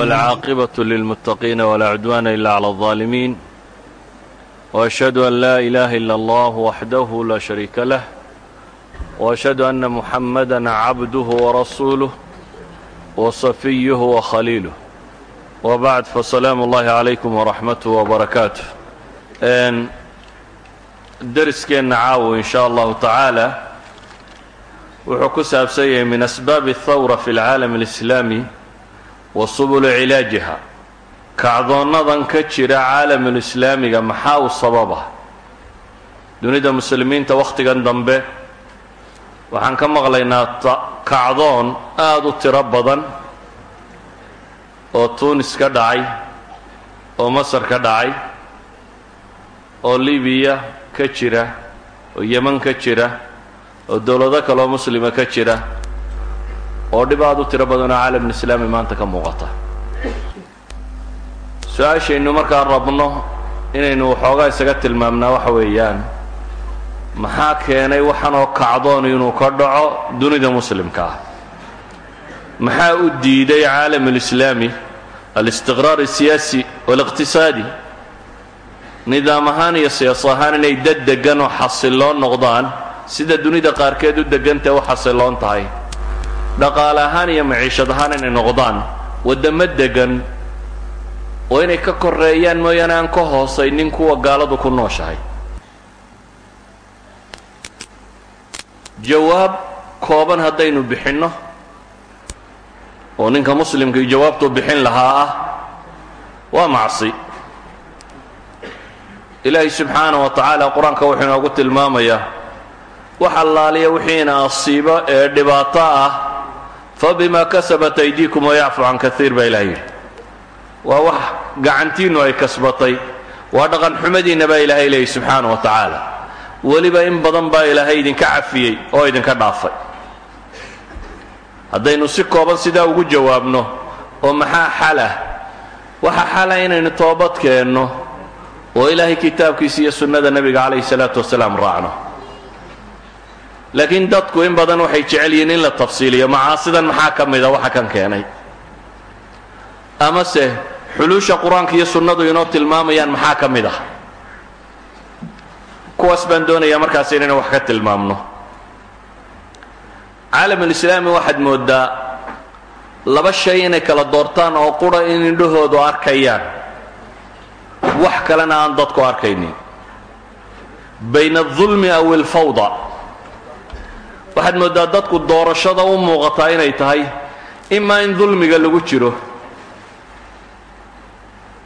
والعاقبة للمتقين ولا عدوان إلا على الظالمين وأشهد أن لا إله إلا الله وحده لا شريك له وأشهد أن محمدا عبده ورسوله وصفيه وخليله وبعد فسلام الله عليكم ورحمته وبركاته derskeena caawo in shاء الله taعaalى wuxuu ku saabsan yahay min أسbاaب الثwرة في العالم الإسلامي wa subulu cilaajiha. Kacdoonadan ka jira caalamulislaamiga maxaa u sababa? Dunida muslimiinta wakhtigan dambe waxaan ka maqlaynaa kacdoon aada u tiro badan oo tuunis ka dhacay oo masar ka dhacay oo libiya ka jira oo yeman ka jira oo dowlado kaleoo muslima ka jira oo dhib aad u tiro badan oo caalamulislaami maanta ka muuqata. Su'aashaynu markaan rabno inaynu waxoogaa isaga tilmaamnaa waxa weeyaan maxaa keenay waxanoo kacdoon inuu ka dhaco dunida muslimka ah? Maxaa u diiday caalamulislaami alistiqraar asiyaasi waaliqtisaadi nidaam ahaan iyo siyaas ahaan inay dad deggan oo xasiloon noqdaan sida dunida qaarkeed u deggantae u xasiloon tahay dhaqaale ahaan iyo maciishad ahaan inay noqdaan waddamo deggan oo inay ka koreeyaan mooyaane aan ka hoosaynin kuwa gaaladu ku nooshahay. Jawaab kooban haddaynu bixinno oo ninka muslimkii jawaabtuu bixin lahaa ah waa macsi. Ilaahay subxaanaه wa tacaala qur'aanka wuxuu inoogu tilmaamayaa wax allaaliya wixiina asiibo ee dhibaato ah fabima kasabat aydiikum wayacfu can kaiir baa ilahay yidhi. Waa wax gacantiinnu ay kasbatay waa dhaqan xumadiinna baa ilaahay leeyay subxaanaه wa tacaala weliba in badan baa ilaahay idinka cafiyey oo idinka dhaafay. Haddaynu si kooban sidaa ugu jawaabno oo maxaa xalah waxa xala inaynu toobad keenno oo ilaahay kitaabkiisa iyo sunnada nebiga calayhi salaatu wasalaam raacno laakiin dadku in badan waxay jecel yihiin in la tafsiiliyo. Macaasidan maxaa ka mida waxa kan keenay. Amase xuluusha qur'aanka iyo sunnadu inoo tilmaamayaan maxaa ka mid ah kuwaas baan doonayaa markaas inaynu wax ka tilmaamno. Caalamulislaami waxaad mooddaa laba shay inay kala doortaan oo qura in indhahoodu arkayaan. Wax kalena aan dadku arkaynin. Bayna adulmi aw alfawda waxaad mooddaa dadku doorashada u muuqataa inay tahay imaa in dulmiga lagu jiro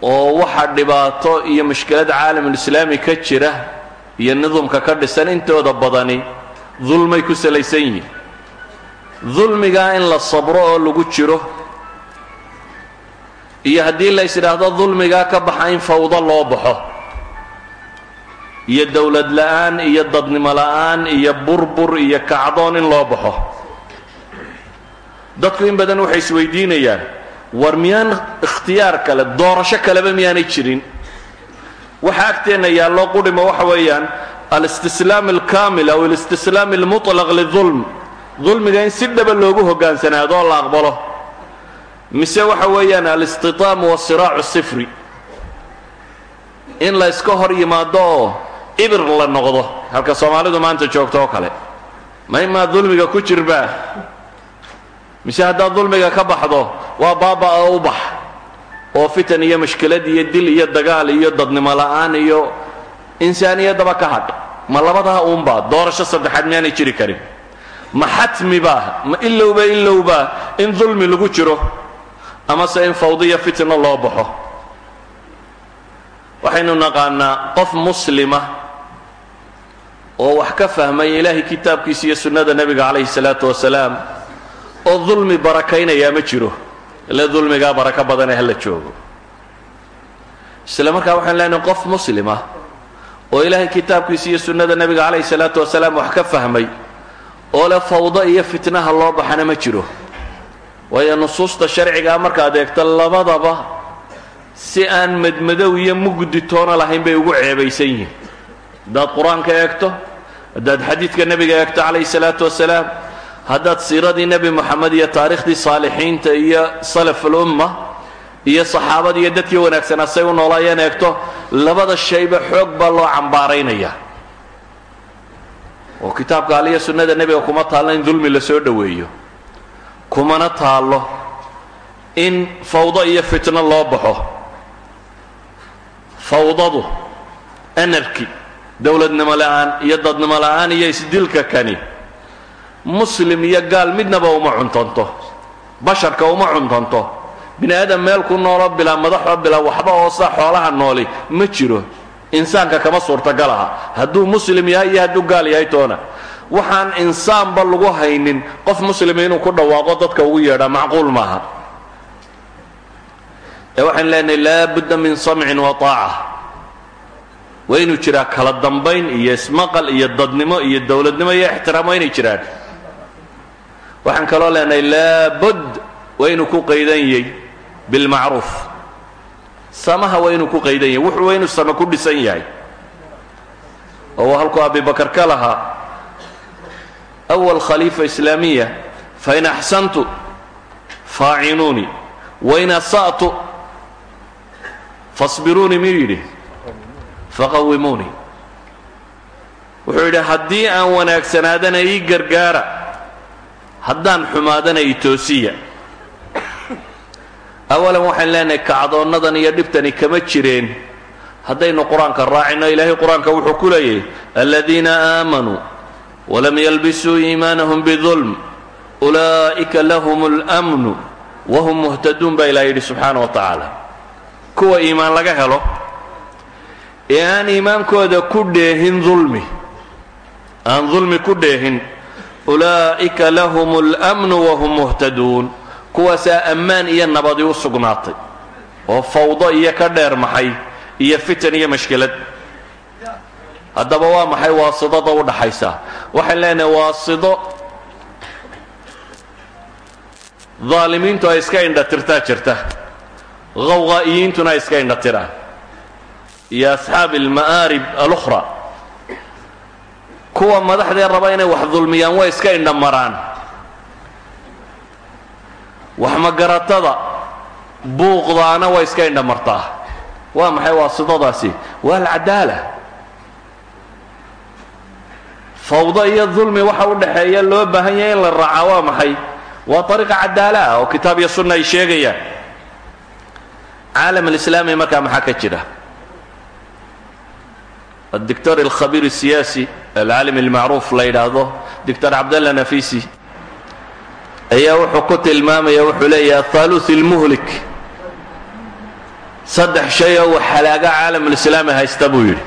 oo waxa dhibaato iyo mushkilad caalamulislaami ka jira iyo nidumka ka dhisan intooda badani dulmay ku salaysan yihiin. Dulmigaa in la sabro oo lagu jiro iyo haddii lays idhaahdo dulmigaa ka baxa in fawdo loo baxo iyo dowlad la'aan iyo dadnimo la'aan iyo burbur iyo kacdoon in loo baxo. Dadku in badan waxay isweydiinayaan war miyaan ikhtiyaar kale doorasho kaleba miyaanay jirin? Waxa agteenna yaallo qudhima waxa weeyaan alistislaam alkaamil aw alistislaam almuطlaq lidulm dulmiga in si dhaba loogu hogaansanaado la aqbalo. Mise waxa weeyaan alistitaamu wasiraacu sifri. In la yska hor yimaado oo ibir la noqdo. Halka soomaalidu maanta joogto oo kale. Ma imaa dulmiga ku jirbaa mise haddaad dulmiga ka baxdo waa baaba oo u bax oo fitan iyo mashkilad iyo dil iyo dagaal iyo dadnimo la'aan iyo insaaniyaddaba ka hadh ma labadaa uunbaa doorasho saddexaad miyaanay jiri karin. Ma xatmi baa? Ma ilowba ilowbaa in dulmi lagu jiro amase in fawdiya fitno loo baxo. Waxaynu naqaanaa qof muslima oo wax ka fahmay ilaahay kitaabkiisa iyo sunnada nebiga calayhi salaatu wasalaam oo dulmi barakaynayaa ma jiro. Ile dulmigaa barako badanee hala joogo. Isla markaa waxaan leenahay qof muslima oo ilaahay kitaabkiisa iyo sunnada nebiga calayhi salaatu wasalaam wax ka fahmay oo le fawdo iyo fitnaha loo baxana ma jiro. Waayo nusuusta sharcigaa markaad eegto labadaba si aan madmadow iyo mugdi toona lahayn bay ugu ceebaysan yihiin haddaad qur'aanka eegto haddaad xadiidka nebiga eegto calayhi salaatu wasalaam haddaad siiradii nebi moxamed iyo taariikhdii saalixiinta iyo salaf alumma iyo saxaabada iyo dadkii wanaagsanaa say u noolaayeen eegto labada shayba xoog baa loo cambaaraynaya oo kitaabka aliya sunnada nebiga kuma taallo in dulmi la soo dhoweeyo kumana taallo in fawdo iyo fitno loo baxo. Fawdadu anarki dowladnimo la'aan iyo dadnimo la'aan iyo isdilka kani. Muslim iyo gaal midnaba uma cuntanto basharka uma cuntanto bini aadam meel ku noolo bilaa madaxoo bilaa waxba oosa xoolaha nooli ma jiro. Insaanka kama suurtagal aha hadduu muslim yahay iyo hadduu gaal yahay toona. Waxaan insaanba lagu haynin qof muslima inuu ku dhawaaqo dadka ugu yeedhaa macquul maaha. Ee waxaan leenahay laa budda min samcin wa taaca waa inuu jiraa kala dambayn iyo ismaqal iyo dadnimo iyo dowladnimo iyo ixtiraam waa inay jiraan. Waxaan kaloo leenahay laabud waa inuu ku qaydan yahy bilmacruuf samaha waa inuu ku qaydan yahay wuxuu waa inuu sama ku dhisan yahay. Oo halkuu abibakar ka lahaa awal khaliifa islaamiya fain axsantu faacinuunii wain asa'tu fasbiruunii miyuu faqawimuunii wuxuu yidhi haddii aan wanaagsanaadana ii gargaara haddaan xumaadana ii toosiya. Awalan waxaan leenahay kacdoonnadan iyo dhibtani kama jireen. Haddaynu qur'aanka raacino ilaahay qur'aanka wuxuu ku leeyahy aladiina aamanuu walam yalbisuu iimaanahum bidulm ulaa'ika lahum اlmnu wahum muhtaduun baa ilaha yidhi subxaana wa tacaala. Kuwa iimaan laga helo ee aan iimaankooda ku dheehin dulmi aan dulmi ku dheehin. Ulaa'ika lahum اlmnu wahum muhtaduun. Kuwaasaa ammaan iyo nabadi u sugnaatay. Oo fawdo iyo ka dheer maxay iyo fitan iyo mashkilad. Haddaba waa maxay waasidada u dhaxaysa waxaan leenahay waasido. Daalimiintu ay iska indhatirtaa jirta. Qawqaa'iyiintuna ay iska indhatiraan iyo asxaabi alma'aarib alukhra. Kuwa madaxdee raba inay wax dulmiyaan way iska indhamaraan wax magaratada buuqdaana way iska indhamartaa waa maxay waasidadaasi? Waa alcadaala. Fawdo iyo dulmi waxa u dhaxeeya loo baahan yahay in la raacaa waa maxay? Waa ariiqa cadaala ah oo kitaab iyo sunna ay sheegayaan. Caalam alislaami markaa maxaa ka jira adictor alkhabiir الsiyaasi alcaalim almacruuf la yidhaahdo doctor cabdalla nafisi ayaa wuxuu ku tilmaamaya wuxuu leeyahay athaaluث اlmuhlik saddex shay oo uu halaaga caalamulislaami haysta buu yidhi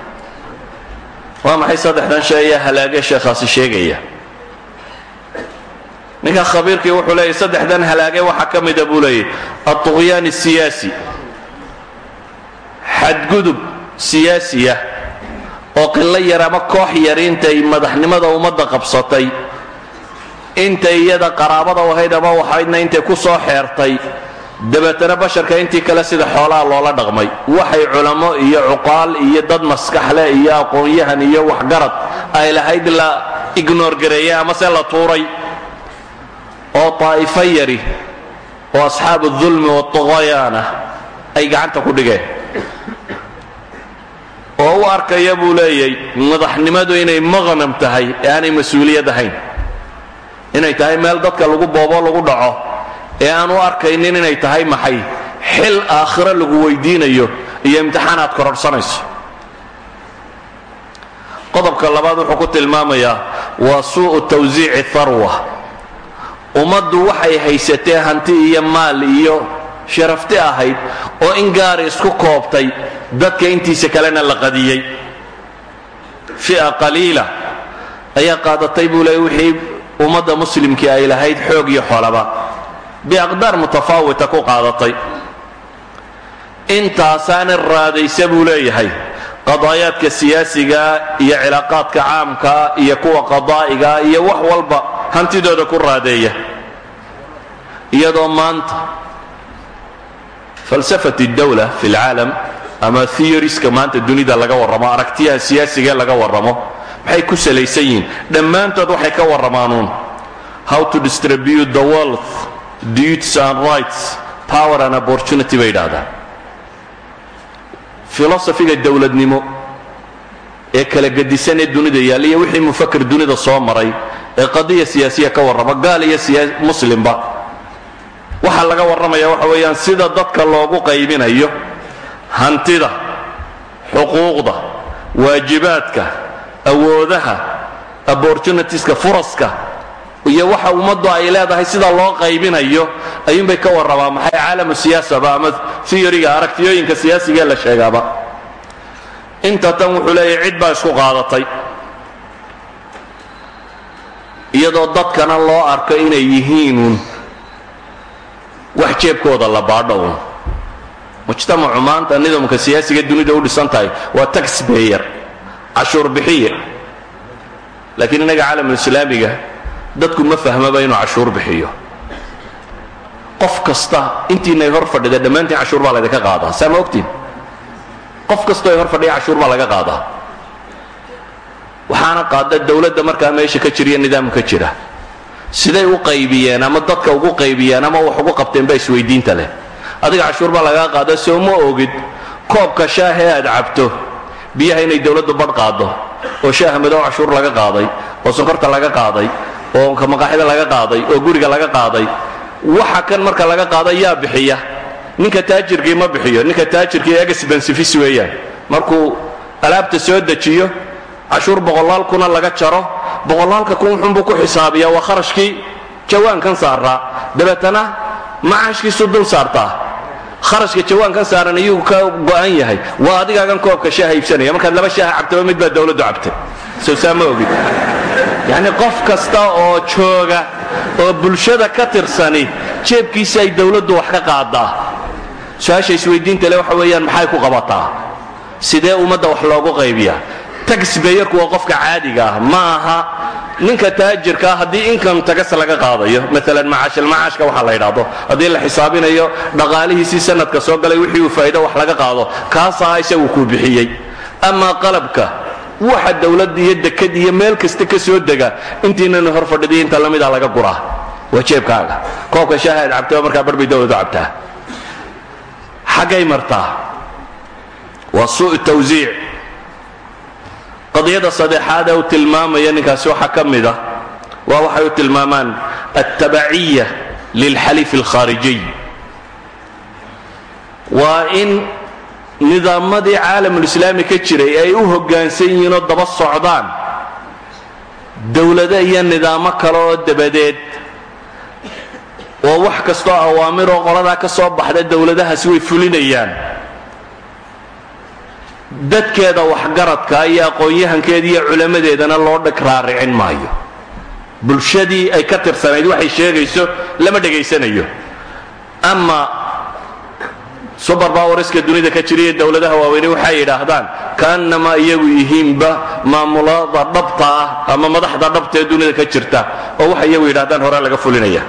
waa maxay saddexdan shay ayaa halaage sheekhaasi sheegaya ninka khabiirkii wuxuu leeyahy saddexdan halaage waxaa ka mida buu leeyahy alطuqyaan الsiyaasi xadgudub siyaasiya oo qilo yar ama koox yar intay madaxnimada ummadda qabsatay intay iyada qaraabada u ahayd ama waxaydna intay ku soo xeertay dabeetana basharka intii kale sida xoolaha loola dhaqmay. Waxay culamo iyo cuqaal iyo dad maskaxleh iyo aqoon-yahan iyo waxgarad ay lahayd la ignoor gareeyey ama se la tuuray. Oo taa'ifo yari oo asxaabu dulmi watuqayaana ay gacanta ku dhigeen oo u arkaya buu leeyay madaxnimadu inay maqnam tahay ee aanay mas'uuliyad ahayn. Inay tahay meel dadka lagu boobo lagu dhaco. Ee aan u arkaynin inay tahay maxay? Xil aakhiro lagu weydiinayo iyo imtixaanaad kororhsanayso qodobka labaad wuxuu ku tilmaamayaa waa suu'u tawsiici tharwa. Ummaddu waxay haysatee hanti iyo maal iyo sharafti ahayd oo in gaari isku koobtay dadka intiisa kalena la qadiyey. Fi'a qaliila ayaa qaadatay buu leey wixii ummadda muslimkii ay lahayd xoog iyo xolaba. Biaqdaar mutafaawita ku qaadatay. Intaasaana raadaysa buu leeyahay qadaayaadka siyaasiga iyo cilaaqaadka caamka iyo kuwa qadaa'iga iyo wax walba hantidooda ku raadeeya. Iyadoo maanta falsafat اdawla fi اlcaalam ama theoriska maanta dunida laga warramo aragtiyaha siyaasigae laga warramo maxay ku salaysan yihiin? Dhammaantood waxay ka warramaanuun. How to distribute the wealth duties and rights power and opportunity bay yidhaahdaan filosofiga dowladnimo ee kala gedisan ee dunida yaalla iyo wixii mufakir dunida soo maray ee qadiya siyaasiya ka warrama gaal iyo muslimba waxaa laga warramaya waxa weeyaan sida dadka loogu qaybinayo hantida xuquuqda waajibaadka awoodaha opportunitieska furaska iyo waxa ummaddu ay leedahay sida loo qaybinayo ayuunbay ka warramaa maxay caalamu siyaasaba ama theoryga aragtiyooyinka siyaasigaee la sheegaaba. Inta tan wuxuu leeyahay cid baa isku qaadatay. Iyadoo dadkana loo arko inay yihiinuun wax jeebkooda la baadho uun mujtamacu maanta nidaamka siyaasiga dunida u dhisan tahay waa taxbayer cashuur bixiye. Laakiin innaga caalamulislaamiga dadku ma fahmaba inuu cashuur bixiyo. Qof kasta intiinay hor fadhida dhammaantiin cashuur baa laydinka qaadaa. Saa ma ogtiin? Qof kastoo hor fadhiya cashuur baa laga qaadaa. Waxaana qaada dowladda markaa meesha ka jiriyo nidaamka jira. Siday u qaybiyeen ama dadka ugu qaybiyeen ama wax ugu qabteen baa isweydiinta leh adiga cashuur baa lagaa qaada soo ma ogid koobka shaahee aad cabto biyaha inay dowladdu badh qaado oo shaaha madow cashuur laga qaaday oo sonkorta laga qaaday oo maqaaxida laga qaaday oo guriga laga qaaday waxa kan marka laga qaada yaa bixiya. Ninka taajirkii ma bixiyo ninka taajirkii expensivis weeyaan. Markuu alaabta soo dejiyo cashuur boqolaal kuna laga jaro boqolaalka kun wuxuunbuu ku xisaabiyaa waa kharashkii jawaankan saaraa dabeetana macaashkiisu dul saartaa kharashka jawaankan saaran iyuu ka go'an yahay. Waa adigaagan koobka shaaha iibsanaya. Markaad laba shaaha cabtaba mid baa dowladdu cabtay. Soo saa ma ogid yacni qof kasta oo jooga oo bulshada ka tirsani jeebkiisa ay dowladdu wax ka qaadaa. Su'aasha isweydiinta le waxa weeyaan maxay ku qabataa? Sidee ummadda wax loogu qaybiyaa taxbayerku waa qofka caadiga ah. Ma aha. Ninka taajirkaa haddii income tagas laga qaadayo maalan macaashilmacaashka waxa la yidhaahdo haddii la xisaabinayo dhaqaalihiisii sanadka soo galay wixii uu faa'iido wax laga qaado kaasaa isagu kuu bixiyey. Amaa qalabka waxa dowladda iyo dekad iyo meel kasta ka soo dega intiinana hor fadhidiy inta lamida laga guraa waa jeebkaaga. Koobka shaaha aad cabtaba markaa barbay dowladu cabtaa. Xaggay martaa. Waa suu tawsiic qadiyada saddexaad ee uu tilmaamaya ninkaasi waxaa ka mid ah waa waxay u tilmaamaan altabaciya lilxaliif alkhaarijiy. Waa in nidaamadii caalamulislaami ka jiray ay u hoggaansan yihiin oo daba socdaan. Dowlado iyo nidaamo kale oo dabadeed oo wax kastoo awaamiroo qoladaa ka soo baxda dowladahaasi way fulinayaan dadkeeda waxgaradka iyo aqoon-yahankeeda iyo culammadeedana loo dheg raaricin maayo. Bulshadii ay ka tirsanayd waxay sheegayso lama dhegaysanayo ama subar bawariska dunida ka jiriya dowladaha waaweyne waxay yidhaahdaan kaannamaa iyagu yihiinba maamulada dhabta ah ama madaxda dhabta ee dunida ka jirta oo waxay iyagu yidhahdaan hore laga fulinaya.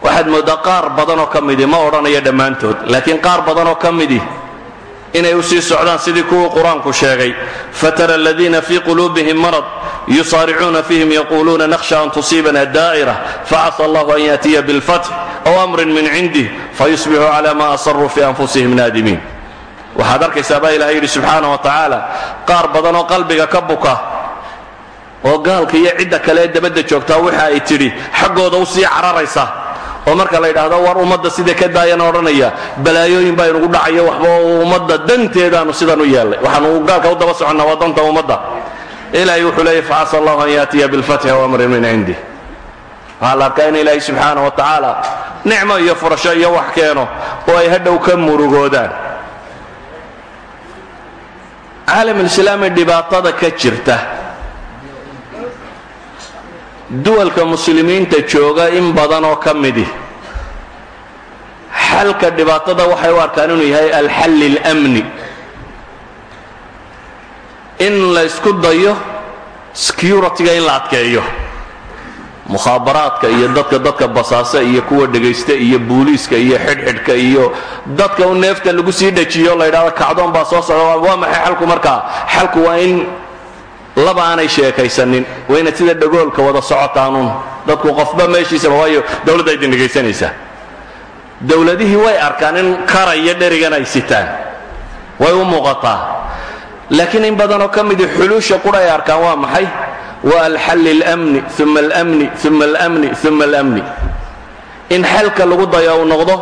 Waxaad mooddaa qaar badanoo ka midi ma odhanayo dhammaantood laakiin qaar badanoo ka midi inay u sii socdaan sidii kuwii qur'aanku sheegay. Fatara aladiina fii quluubihim marad yusaaricuuna fihim yaquuluuna nakhsha an tusiibana daa'ira facasa allahu an yaatiya bilfatx aw amrin min cindih fayusbixuu cala ma asaruu fii anfusihim naadimiin. Waxaad arkaysaa baa ilahay yidhi subxaana wa tacaala qaar badan oo qalbiga ka buka oo gaalka iyo cidda kale ee dabadda joogtaa waxa ay tidhi xaggooda u sii cararaysa oo marka la yidhaahdo war ummadda sida ka daayana odhanaya balaayooyin baa inugu dhacayo waxba ummadda danteedaanu sidan u yeellay waxaanu gaalka u daba soconnaa waa danta ummadda. Ilaahay wuxuu leeyay facasa allahu an yaatiya bilfatxi aw amrin min cindih waxaa la arkaa in ilaahay subxaana wa tacaala nicmo iyo furasho iyo wax keeno oo ay hadhow ka murugoodaan. Caalamulislaami dhibaatada ka jirta duwalka muslimiinta jooga in badan oo ka midi. Xalka dhibaatada waxay u arkaan inuu yahay alxalli اlmni in la ysku dayo security-ga in la adkeeyo. Mukhaabaraadka iyo dadka dadka basaasa iyo kuwa dhegaysta iyo booliiska iyo xidhxidhka iyo dadka u neefta lagu sii dhajiyo la ydhahdo kacdoon baa soo socda waa maxay xalku markaa? Xalku waa in laba aanay sheekaysanin waa inaad sida dhagoolka wada socotaanuun dadku qofba meeshiisaba waayo dowladda idin dhegaysanaysaa dowladihii way arkaan in karaya dherigan ay sitaan. Way u muuqataa. Laakiin in badanoo ka midii xuluusha qura ay arkaan waa maxay? Waa alxalli almni uma almni uma almni uma almni in xalka lagu daya uu noqdo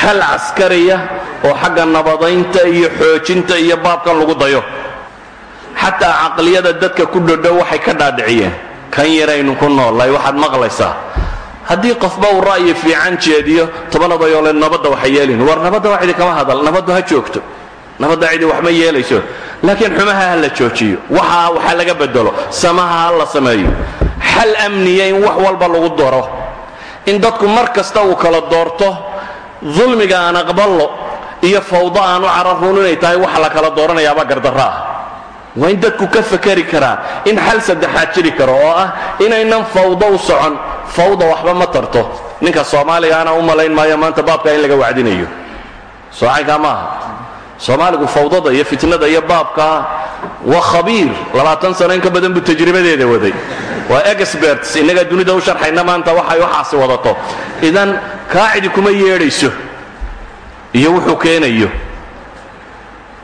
xal caskariya oo xagga nabadaynta iyo xoojinta iyo baabkan lagu dayo xataa caqliyada dadka ku dhodhow waxay ka dhaadhiciyeen. Kan yaraynu ku noollahay waxaad maqlaysaa. Haddii qofba uu ra'yi fiican jeediyo tobanadayoole nabadda waxa yeelin. War nabadda cidi kama hadal nabaddu ha joogto. Nabadda cidi wax ma yeelayso. Laakiin xumaha ha la joojiyo. Waxa waxa laga bedelo samaha ha la sameeyo. Xal amniya in wax walba lagu daro in dadku mar kasta uu kala doorto dulmiga aan aqballo iyo fawdo aanu cararun inay tahay waxa la kala dooranayaaba gardarro waa in dadku ka fakeri karaa in xal saddexaad jiri karo oo ah inaynan fawdo u socon. Fawda waxba ma tarto. Ninka soomaaligaana u malayn maayo maanta baabkaa in laga wacdinayo. Soocaynkaa maaha soomaaligu fawdada iyo fitnada iyo baabkaa waa khabiir. Labaatan sano in ka badan buu tajribadeeda waday. Waa experts innagaa dunida u sharxayna maanta waxay waxaasi wadato. Idan kaacidi kuma yeedhayso. Iyo wuxuu keenayo.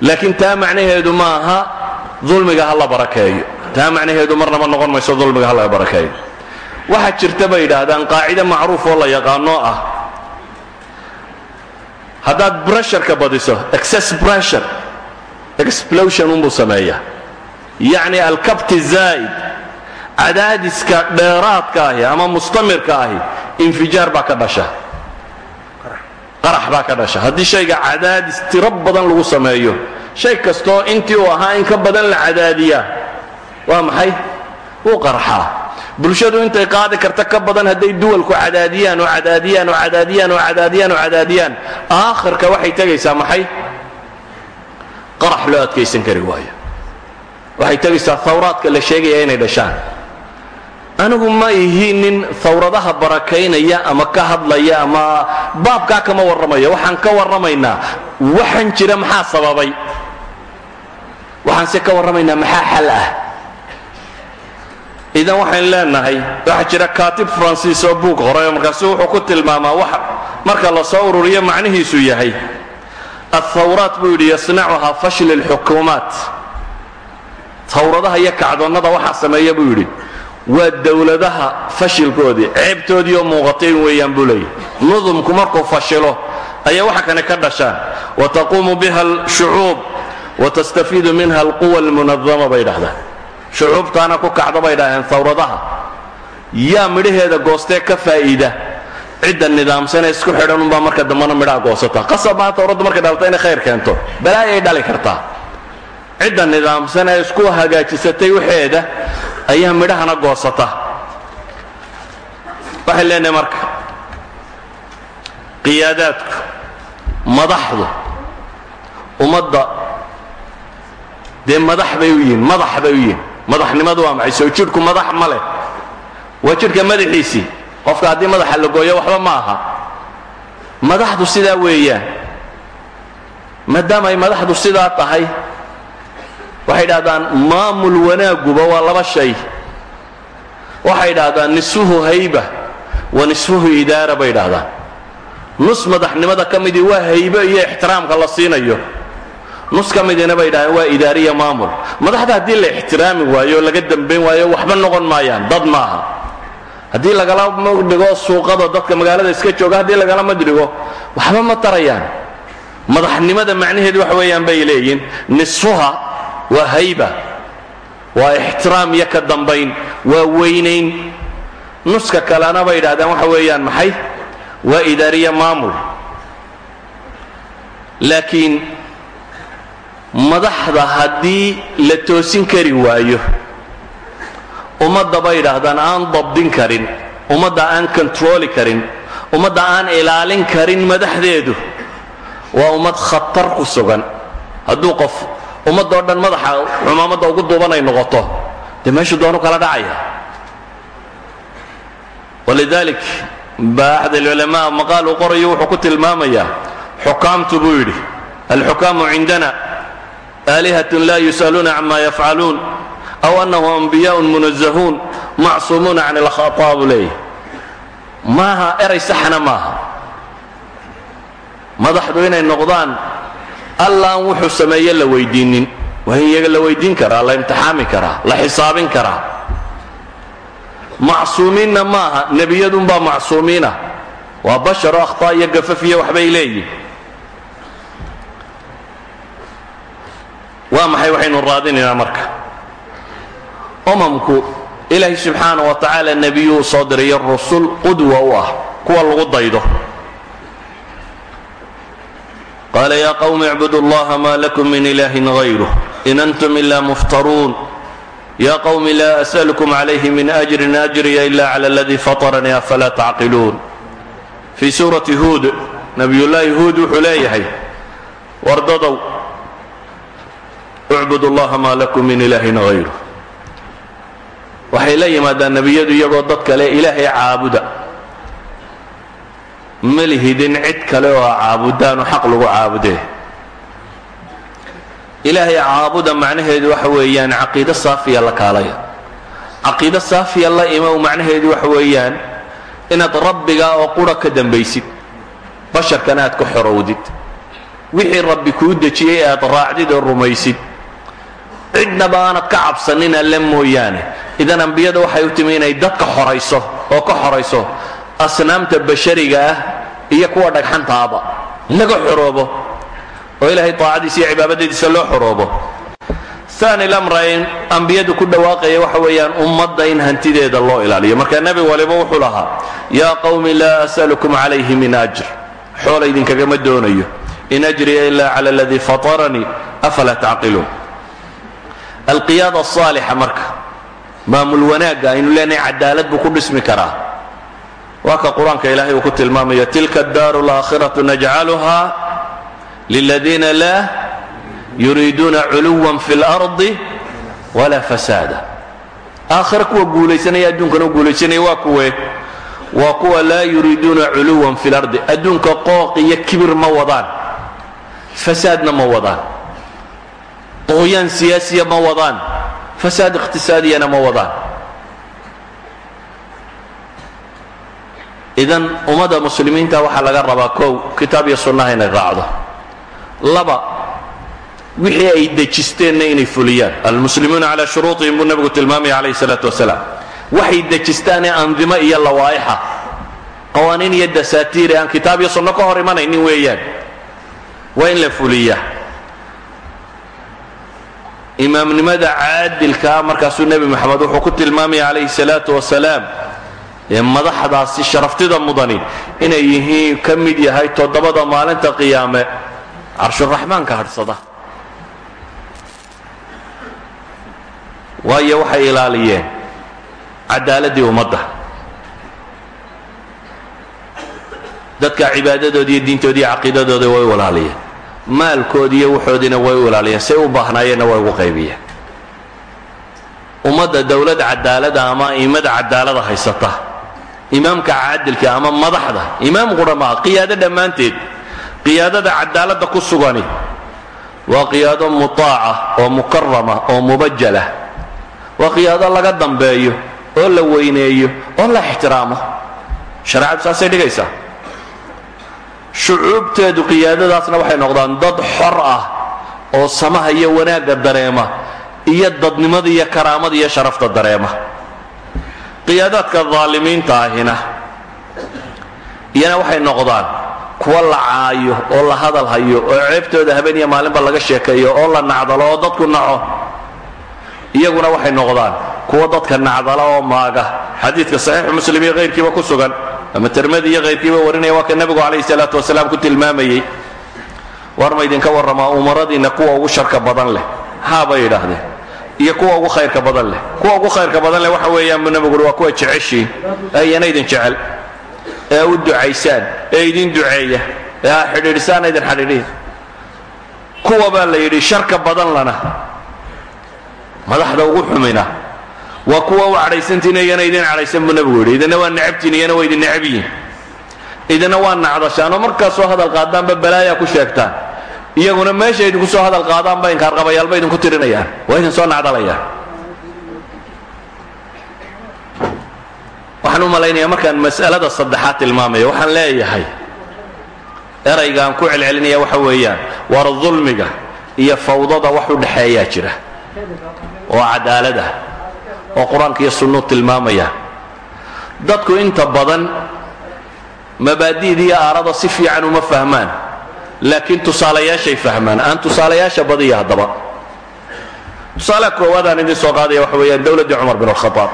Laakiin taa macnaheedu ma dulmiga ha la barakeeyo. Taa macnaheedu marnaba noqon mayso dulmiga ha la barakeeyo. Waxaa jirta bay yidhaahdaan qaacide macruuf oo la yaqaanoo ah. Haddaad brusharka badiso excess brushur explosion unbuu sameeyaa. Yacni alkabti zaa'id cadaadiska dheeraadka ahi ama mustamirka ahi infijaar baa ka dhasha. Qarax baa ka dhasha. Haddii shayga cadaadis tiro badan lagu sameeyo shay kastoo intii uu ahaa in ka badan la cadaadiyaa waa maxay? Wuu qarxaa bulshadu intay qaadi karta ka badan hadday duwalku cadaadiyaan oo cadaadiyaan oo cadaadiyaan oo cadaadiyaan oo cadaadiyaan. Aakhirka waxay tegaysaa maxay? Qarax loo adkaysan kari waayo. Waxay tegaysaa hawraadka la sheegaya inay dhashaan. Anigu ma ihi nin hawradaha barakaynaya ama ka hadlaya ama baabkaa kama warramaya waxaan ka warramaynaa. Waxaan jira maxaa sababay waxaanse ka warramaynaa maxaa xal ah? Idan waxayn leenahay waxaa jira kaatib faransiis oo buug qoray markaasu wuxuu ku tilmaamaa wax marka la ururiyo macnihiisu yahay. Athawraat buu yidhi yasnacuhaa fashli lxukuumaat. Hawradaha iyo kacdoonnada waxaa sameeya buu yidhi waa dowladaha fashilkoodii ceebtoodii oo muuqatay weeyaan buu leeyahy nudumku markuu fashilo ayaa waxa kane ka dhashaan wataquumu biha alshucuub watastafiidu minha alquwa almunadama bay dhahdaan shucuubtaana ku kacda bay dhahdeen hawradaha yaa midhaheeda goostee ka faa'iida? cidda nidaamsanee isku xidhan unbaa marka dambana midhaha goosata qasab maa hawraddu markay dhalata inay khayr keento. balaayay dhali kartaa. cidda nidaamsan ee isku hagaajisatay waxeeda ayaa midhahana goosata. waxay leenahay marka qiyaadaadku madaxdu ummadda dee madax bay u yihiin madax bay u yihiin. Madaxnimadu waa maxay? Soo jidhku madax ma leh. Waa jidhka madaxiisii qofka haddii madaxa la gooyo waxba ma aha. Madaxdu sidaa weeyaan. Maadaama ay madaxdu sidaa tahay waxay dhahdaan maamul wanaaguba waa laba shay. Waxay dhahdaan nisfuhu hayba wa nisfuhu idaara bay dhahdaan nus madaxnimada ka midii waa haybe iyo ixtiraamka la siinayo nus ka midina bay dhahdeen waa idaariya maamul. Madaxda haddii la ixtiraami waayo o laga dambayn waayo waxba noqon maayaan dad maaha. Haddii lagala dhigo suuqada dadka magaalada iska jooga haddii lagalama dhigo waxba ma tarayaan. Madaxnimada macnaheedu waxa weeyaan bay leeyihiin nisfuha waa hayba waa ixtiraam iyo ka dambayn waa weynayn nuska kalena bay yidhahdeen waxa weeyaan maxay? Waa idaariya maamul. Laakiin madaxda haddii la toosin kari waayo. Ummadda bay yidhaahdaan aan dabdin karin. Ummadda aan kontrooli karin. Ummadda aan ilaalin karin madaxdeedu. Waa ummad khatar ku sugan. Hadduu qof ummadoo dhan madaxa cumaamadda ugu duubanay noqoto dee meeshu doonu kala dhacaya? Walidalik ba axad alculamaa maqaal uu qorayo wuxuu ku tilmaamayaa. Xukaamtu buu yidhi alxukaamu cindana aalihatun laa yus'aluuna cama yafcaluun aw annahu anbiyaءun munazahuun macsuumuuna can alkhaطaa buu leeyahy maaha eray saxna maaha. Madaxdu inay noqdaan allaan wuxuu sameeye la weydiinin. Waa in iyaga la weydiin karaa la imtixaami karaa la xisaabin karaa. Macsuumiinna maaha nebiyadunbaa macsuumiina waa basharo akhtaa iyo gafafiya waxbay leeyihiin waa maxay waxaynu raadinaynaa marka? Umamku ilaahay subxaana wa tacaala nebiyuu soo dirayo rusul qudwa u ah kuwa lagu daydo. Qaala ya qawmi icbudu allaha ma lakum min ilahin غayruh in antum ila muftaruun. Ya qawmi la as'alkum calayhi min ajrin ajriya ila cala aladii fataranii afalaa tacqiluun. Fii suurati huud nabiyullaahi huud wuxuu leeyahay wardadow ucbud allaha maa lakum min ilaahin hayru waxay la yimaadaan nebiyadu iyagoo dad kale ilaahay caabuda. Ma lihidin cid kale oo caabudaanu xaq lagu caabudee. Ilaahay caabuda macnaheedu waxa weeyaan caqiido saafiya la kaalaya. Caqiido saafiya la imow macnaheedu waxa weeyaan inaad rabbigaa oo qura ka dambaysid basharkana aad ka xorowdid. Wixii rabbi kuu dejiyey aad raacdid oo rumaysid cidnaba aanad ka cabsanin alle mooyaane. Idan ambiyada waxay u timi inay dadka xorayso oo ka xorayso asnaamta bashariga ah iyo kuwa dhagxantaaba laga xoroobo oo ilaahay taacadiisa iyo cibaadadiisa loo xoroobo. Ani lamra in ambiyadu ku dhawaaqaya waxa weeyaan ummadda in hantideeda loo ilaaliyo. Marka nebi waliba wuxuu lahaa yaa qawmi laa as'alukum calayhi min ajr. Xoola idinkagama doonayo. In ajriya ila cala aladii fataranii afalaa tacqiluun alqiyaada asaalixa marka maamul wanaagga aynu leenahay cadaalad buu ku dhismi karaa. Waa ka qur'aanka ilaahay uu ku tilmaamayo tilka addaaru alaakhiratu najcaluha liladiina laa yuriiduuna culuwan fi اlardi walaa fasaada. Aakhira kuwa guulaysanaya adduunkana u guulaysanaya waa kuwe waa kuwa laa yuriiduuna culuwan fi lardi adduunka qooq iyo kibir ma wadaan fasaadna ma wadaan qooyaan siyaasiya ma wadaan. Fasaad iqhtisaadiyana ma wadaan. Idan ummadda muslimiinta waxaa laga rabaa kow kitaab iyo sunnaha inay raacdo. Laba wixii ay dejisteenna inay fuliyaan. Almuslimuuna calaa shuruuطihim buu nebigu tilmaamaya calayh salaatu wasalaam. Waxay dejistaanee andimo iyo lawaa'ixa qawaaniin iyo dasaatiir ee aan kitaab iyo sunno ka hor imanaynin weeyaan. Waa in la fuliyaa imaamnimada caadilkaa markaasuu nebi moxamed wuxuu ku tilmaamaya calayhi salaatu wasalaam ee madaxdaasi sharaftida mudani inay yihiin ka mid yahay toddobada maalinta qiyaame carshuraxmaanka hadhsada waayo waxay ilaaliyeen cadaaladii ummadda. Dadka cibaadadoodi iyo diintoodi iyo caqiidadooda way u ilaaliyeen maalkoodi iyo waxoodiina way u ilaaliyeen say u baahnaayeenna way ugu qaybiyeen ummadda dowlad cadaalada ama a'immada cadaalada haysata imaamka caadilka ama madaxda imaam qura maa qiyaado dhammaanteed qiyaadada cadaaladda ku sugani waa qiyaado mutaaca oo mukarama oo mubajala waa qiyaado laga dambeeyo oo la weyneeyo oo la ixtiraamo. Shareecadu saasay dhigaysaa shucuubteedu qiyaadadaasna waxay noqdaan dad xor ah oo samaha iyo wanaagga dareema iyo dadnimada iyo karaamada iyo sharafta dareema. Qiyaadaadka daalimiinta ahina iyana waxay noqdaan kuwa la caayo oo la hadal hayo oo ceebtooda habeen iyo maalinba laga sheekeeyo oo la nacdalo oo dadku naco iyaguna waxay noqdaan kuwa dadka nacdala oo maaga. Xadiidka saxiixu muslim iyo hayrkiiba ku sugan ama termadi iyo hayrkiiba warinaya waa ka nebigu calayhi salaatu wasalaam ku tilmaamayey. War ma idinka warramaa umaradiinna kuwa ugu sharka badan leh haa bay yidhaahdeen iyo kuwa ugu khayrka badan leh. Kuwa ugu khayrka badan leh waxa weeyaan buu nebigu uhi waa kuwa jeceshiin ee iyana jecel ee u ducaysaan ee idin duceeya ee ha xidhiidhisaan idin kuwa baa la yidhi sharka badan lana madaxda ugu xumina waa kuwa u cadhaysantiin iyana idin cadhaysan buu nebigu yidhi. Idina waa necabtiin waa idin necab idina waa nacdashaan oo hadal qaadaanba balaayaa ku sheegtaan. Iyaguna meesha idinku soo hadal qaadaanba inkaarqabayaalba idinku tirinayaan. Waa idin soo nacdalayaan waxaan u malaynayaa markaan mas'alada saddexaad tilmaamaya. Waxaan leeyahay eraygaan ku celcelinaya waxa weeyaan war dulmiga iyo fawdada wax u dhexeeyaa jira oo cadaalad ah oo qur'aanka iyo sunnuu tilmaamaya. Dadku inta badan mabaadi'da iyo aarada si fiican uma fahmaan laakiin tusaalayaashay fahmaan. Aan tusaalayaasha badiya haddaba. Tusaalaha koowaad aan idin soo qaadaya waxa weeyaan dowladdii cumar bin alkhaaab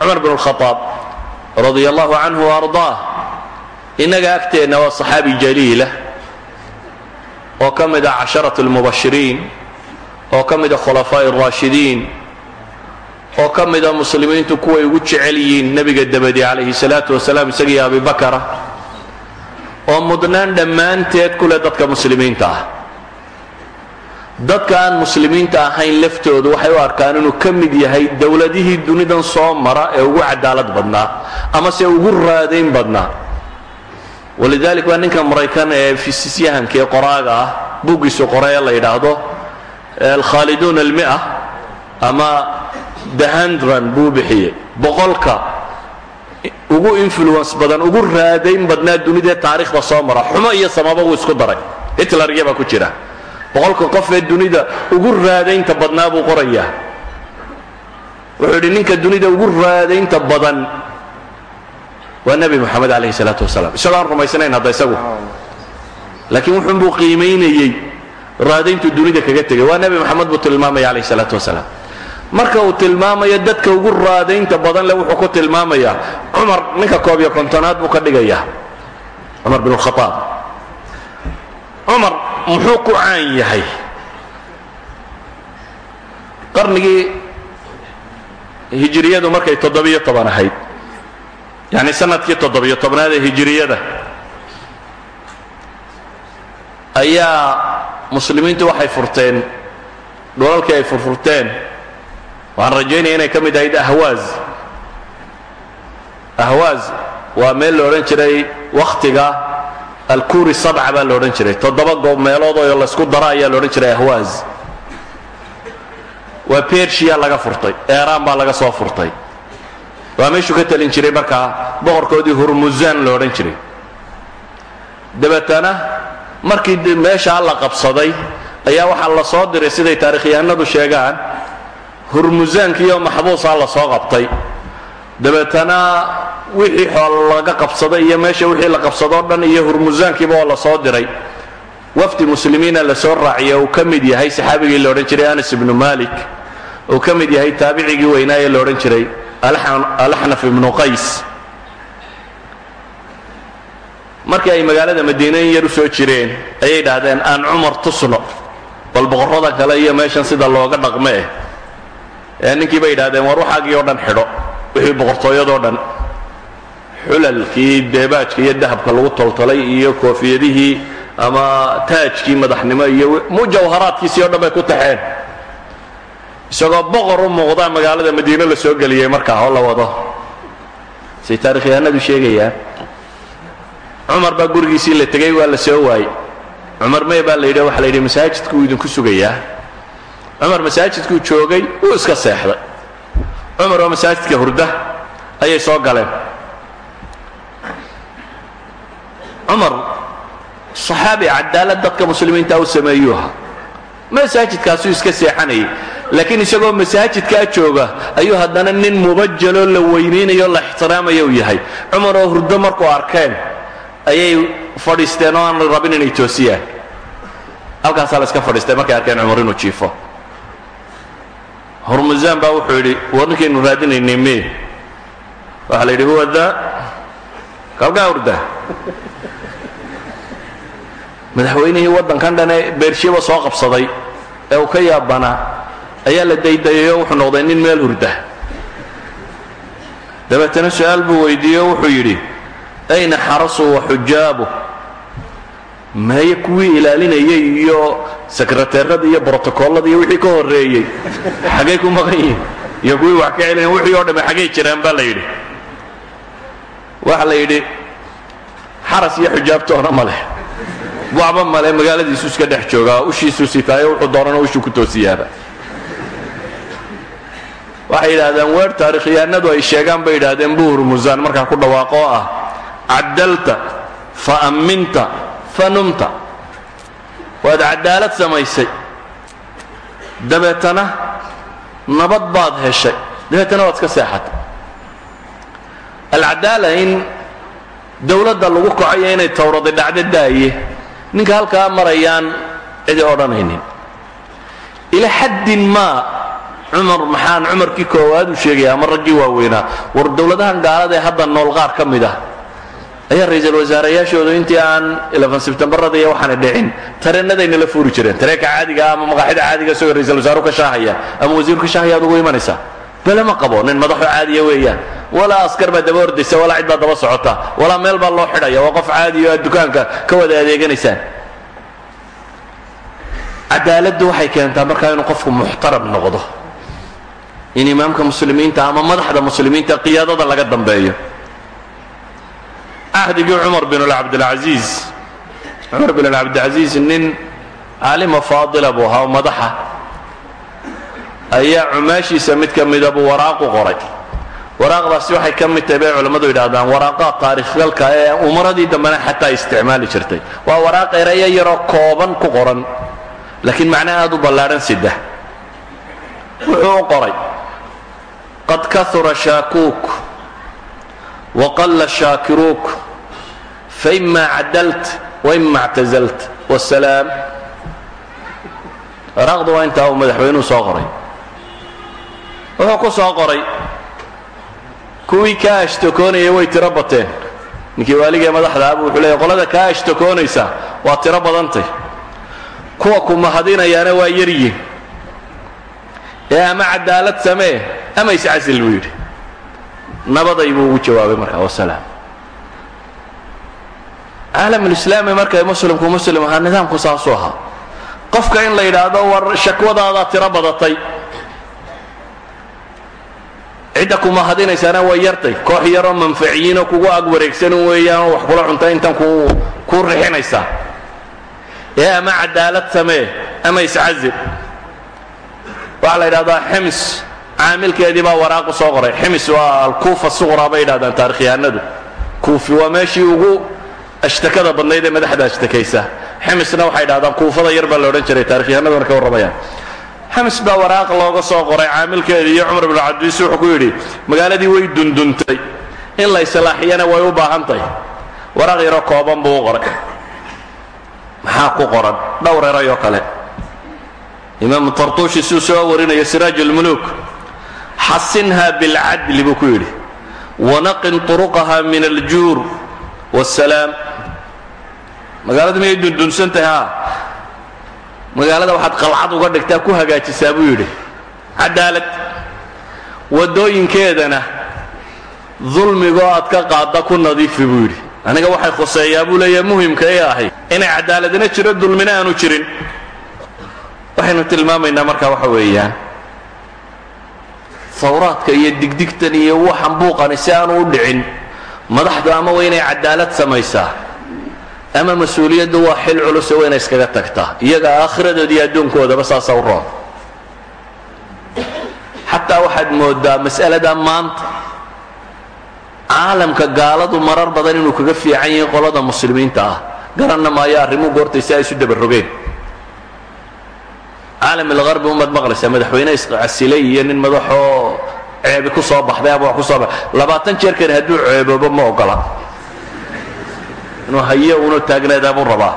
cumar bin alkhaaab radia allahu canhu wa ardaah innaga agteenna waa saxaabi jaliila oo ka mid ah casharat almubashiriin oo ka mid a khulafaa'i araashidiin oo ka mida muslimiintu kuway ugu jecel yihiin nebiga dabadi calayhi salaatu wasalaam isagiiyo abibakara oo mudnaan dhammaanteed ku leh dadka muslimiinta ah. Dadka aan muslimiinta ahayn laftoodu waxay u arkaan inuu ka mid yahay dowladihii dunidan soo mara ee ugu cadaalad badnaa ama se ugu raadayn badnaa. Walidalik waa ninka maraykan ee fisisyahanka ee qoraaga ah buuggiisu qore ee la yidhaahdo alkhaaliduun almia ama the hundran buu ugu influence badan ugu raadayn badnaa dunidee taariikhda soo mara xumo iyo samaba wuu isku daray hitler iyabaa ku jira boqolka qof ee dunida ugu raadaynta badnaa buu qorayaa wuxuu yidhi ninka dunida ugu raadaynta badan waa nebi moxamed calayhi salaatu wasalaam isagoo aan hadda isagu laakiin wuxun buu qiimaynayey raadayntu dunida kaga tegay. Waa nebi moxamed buu tilmaamaya calayhi salaatu wasalaam. Marka uu tilmaamayo dadka ugu raadaynta badan le wuxuu ku tilmaamayaa cumar ninka koob iyo kontonaad buu ka dhigayaa. Cumar bin alkhaaab cumar muxuu ku caan yahay? Qarnigii hijiriyadu markay toddobiyo toban ahayd. Yacni sannadkii toddobiyo tobnaad ee hijiriyada ayaa muslimiintu waxay furteen dhulalkii ay furfurteen. Waxaan rajaynaya inay ka mid ahayd ahwaaz. Ahwaaz waa meel la odhan jiray wakhtiga alkuri sabca baa la odhan jiray. Toddoba goob meelood oo laysku daro ayaa la odhan jiray ahwaaz. Waa bershiya laga furtay eeraan baa laga soo furtay. Waa meeshuu ka talin jiray markaa boqorkoodii hurmusaan la odhan jiray. Dabeetana markii meeshaa la qabsaday ayaa waxaa la soo diray siday taarikhyahanadu sheegaan hurmusaankiioo maxbuusaa la soo qabtay. Dabeetana wixii xoolo laga qabsaday iyo meesha wixii la qabsadoo dhan iyo hurmusaankiiba oo la soo diray wafdi muslimiina la soo raaciya uu ka mid yahay saxaabigii la odhan jiray anas ibnu malik uu ka mid yahay taabicigii weynaa ee la odhan jiray alaxnaf ibnu qays markii ay magaalada madiina in yar u soo jireen ayay dhahdeen aan cumar tusno bal boqorrada kale iyo meeshan sida looga dhaqmee ee ninkii bay yidhahdeen war waxaagii oo dhan xidho wixii boqortooyadoo dhan. Xulalkii deebaajka iyo dahabka lagu toltolay iyo koofiyadihii ama taajkii madaxnimo iyo mujawharaadkiisii o dhan bay ku taxeen. Isagoo boqor u muuqdaa magaalada madiine la soo geliyey markaa oo la wado. Say taarikhyahanadu sheegayaan cumar baa gurigiisii la tegey waa la soo waayey. Cumar may baa la yidhi waxa la yidhi masaajidku uu idinku sugayaa. Cumar masaajidkuu joogay wuu iska seexday. Cumar oo masaajidka hurda ayay soo galeen. Cumar saxaabi cadaalad dadka muslimiinta u sameeyuu ahaa. Masaajidkaasuu iska seexanayay laakiin isagoo masaajidkaa jooga ayuu haddana nin mubajaloo la weynaynayo la ixtiraamaya uu yahay. Cumar oo hurdo markuu arkeen ayay fadhiisteen oo aan rabin inay toosiyaan. Halkaasaa la iska fadhiistay markay arkeen cumar inuu jiifo. Hormusaan baa wuxuu yidhi war ninkaynu raadinaynay me. Waxaa la yidhi huwa da kalkaa hurda. Madaxweynihii waddankan dhan ee beershiyaba soo qabsaday ee uu ka yaabanaa ayaa la daydayayo wuxuu noqday nin meel hurda. Dabeetana su'aal buu weydiiyeyo wuxuu yidhi ayna xarasuu wa xujaabu meeye kuwii ilaalinayay iyo sekreteerada iyo brotocollada iyo wixii ka horreeyey xaggay ku maqan yihiin iyo kuwii wax ka celinayan wixii oo dhamme xaggay jiraan baa la yidhi waxa la yidhi xaras iyo xujaabtoona ma leh waxba male magaaladiisu iska dhex joogaa ushiisuu sitaayo wuxuu doonana ushuu ku toosiyaaba waxay yidhaahdeen weer taarikhyahanadu ay sheegaan bay yidhaahdeen buu hurmusaan markaa ku dhawaaqo oo ah cadalta fa amminta fa numta. Waad cadaalad samaysay. Dabeetana nabad baad heshay. Dabeetana waad iska seexatay. Alcadaala in dowladda lagu kacayo inay tawradi dhacdo daaye. Ninka halkaa marayaan cidi odhanaynin. Ila xaddin maa cumar maxaan cumarkii koowaad u sheegaya ama raggii waaweynaa war dowladahan gaalada ee hadda nool qaar ka mid ah ayaa ra'iisul wasaarayaashoodu intii aan sebtembarada iyo waxaana dhicin. Tareenadayna la fuuri jireen. Tareenka caadiga ama maqaaxida caadiga isagoo ra'isul wasaaru ka shaahaya ama wasiiru ka shaahaya ad ugu imanaysaa bele ma qabo. Nin madaxo caadiya weeyaan. Walaa askar baa daba ordaysa walaa cid baa daba socota. Walaa meel baa loo xidhaya. Waa qof caadiya o aad dukaanka ka wada adeeganaysaan. Cadaaladdu waxay keentaa markaa inuu qofku muxtaram noqdo. In imaamka muslimiinta ama madaxda muslimiinta qiyaadada laga dambeeyo cahdigii cumar bin cabdilcasiis cumar bin cabdilcasiis nin caalima faadila buu ahaa oo madaxa. Ayaa cumaashiisa mid ka mida buu waraaqu qoray. Waraaqdaasi waxay ka mid tahay bay culammadu yidhahdaan waraaqaha taariikhgalka ee umaradii dambena xataa isticmaali jirtay. Waa waraaq erayo yaroo kooban ku qoran laakiin macnaha aad u ballaadhan sida wuxuu u qoray qad kaura shaakuuk waqalla shaakiruuk faima cadalt waima اctazalt wsalaam waraaqdu waa intaa uu madaxweynuhu soo qoray wuxuu ku soo qoray kuwii kaa ashtakoonayay way tiro bateen ninkii waaligee madaxda abu wuxuu leeyay qolada kaa ashtakoonaysa waa tiro badantay kuwa ku mahadinayaana waa yaryihin ee ama cadaalad samee ama iscasil buu yidhi nabaday buu ugu jawaabay markaa wasalaam caalamulislaami markay muslimku muslim ahaa nidaamku saasuu ahaa. Qofka in la yidhaahdo war shakwadaada tiro badatay. Cidda ku mahadinaysaana waa yartay. Koox yaroo manfaciyiinoo kugu ag wareegsan weeyaan wax kula cunta intan kuu rixinaysaa ee ama cadaalad samee ama iscazib waxaa la yidhahdaa xims caamilkeedii baa waraaqu soo qoray. Xims waa alkuufa suqraa bay yidhahdaan taarikhyahanadu kuufi waa meeshii ugu ashtakada badnayd ee madaxda ashtakaysa. Ximisna waxay dhahdaan kuufada yar baa la jiray taarikhyahanaduna ka warramayaan. Xims baa waraaq looga soo qoray. Caamilkeedii iyo cumar cabdis wuxuu ku yidhi magaaladii way dunduntay in la islaaxiyana way u baahan tahay. Waraaq yaroo kooban buu u qoray. Maxaa ku qoran? Dhowr erayoo kale. Imaamu tartuushi suu soo warinayo siraaj ulmuluuk xasinha bilcadli buu ku yidhi wanaqin turuqaha min aljuur wاsalaam magaaladu miyay dundunsan tahay ha magaalada waxaad qalcad uga dhigtaa ku hagaajisaa buu yidhi cadaalad waddooyinkeedana dulmigoo aad ka qaadda ku nadiifi buu yidhi aniga waxay khuseeyaa buu leeyahay muhimka ee ahay inay cadaaladina jiro dulmina aanu jirin waxaynu tilmaamaynaa markaa waxa weeyaan hawraadka iyo digdigtan iyo waxan buuqani si aanu u dhicin madaxdu ama waa inay cadaalad samaysaa ama mas'uuliyaddu waa xil culuse waa inay iskaga tagtaa iyaga aakhiradood iyo adduunkoodaba saasa u roon. Xataa waxaad moodaa mas'alada maanta caalamka gaaladu marar badan inuu kaga fiican yahay qolada muslimiinta ah garanna maayo arrimuhu goortay si ay isu dabarogeen caalam ilgarbi umaad maqlaysaa madaxweyne iscasilay iyo nin madaxoo ceebi ku soo baxday ama wax ku soo baxay labaatan jeerkani hadduu ceeboobo ma ogola. Inuu hayo unu taagneedaa buu rabaa.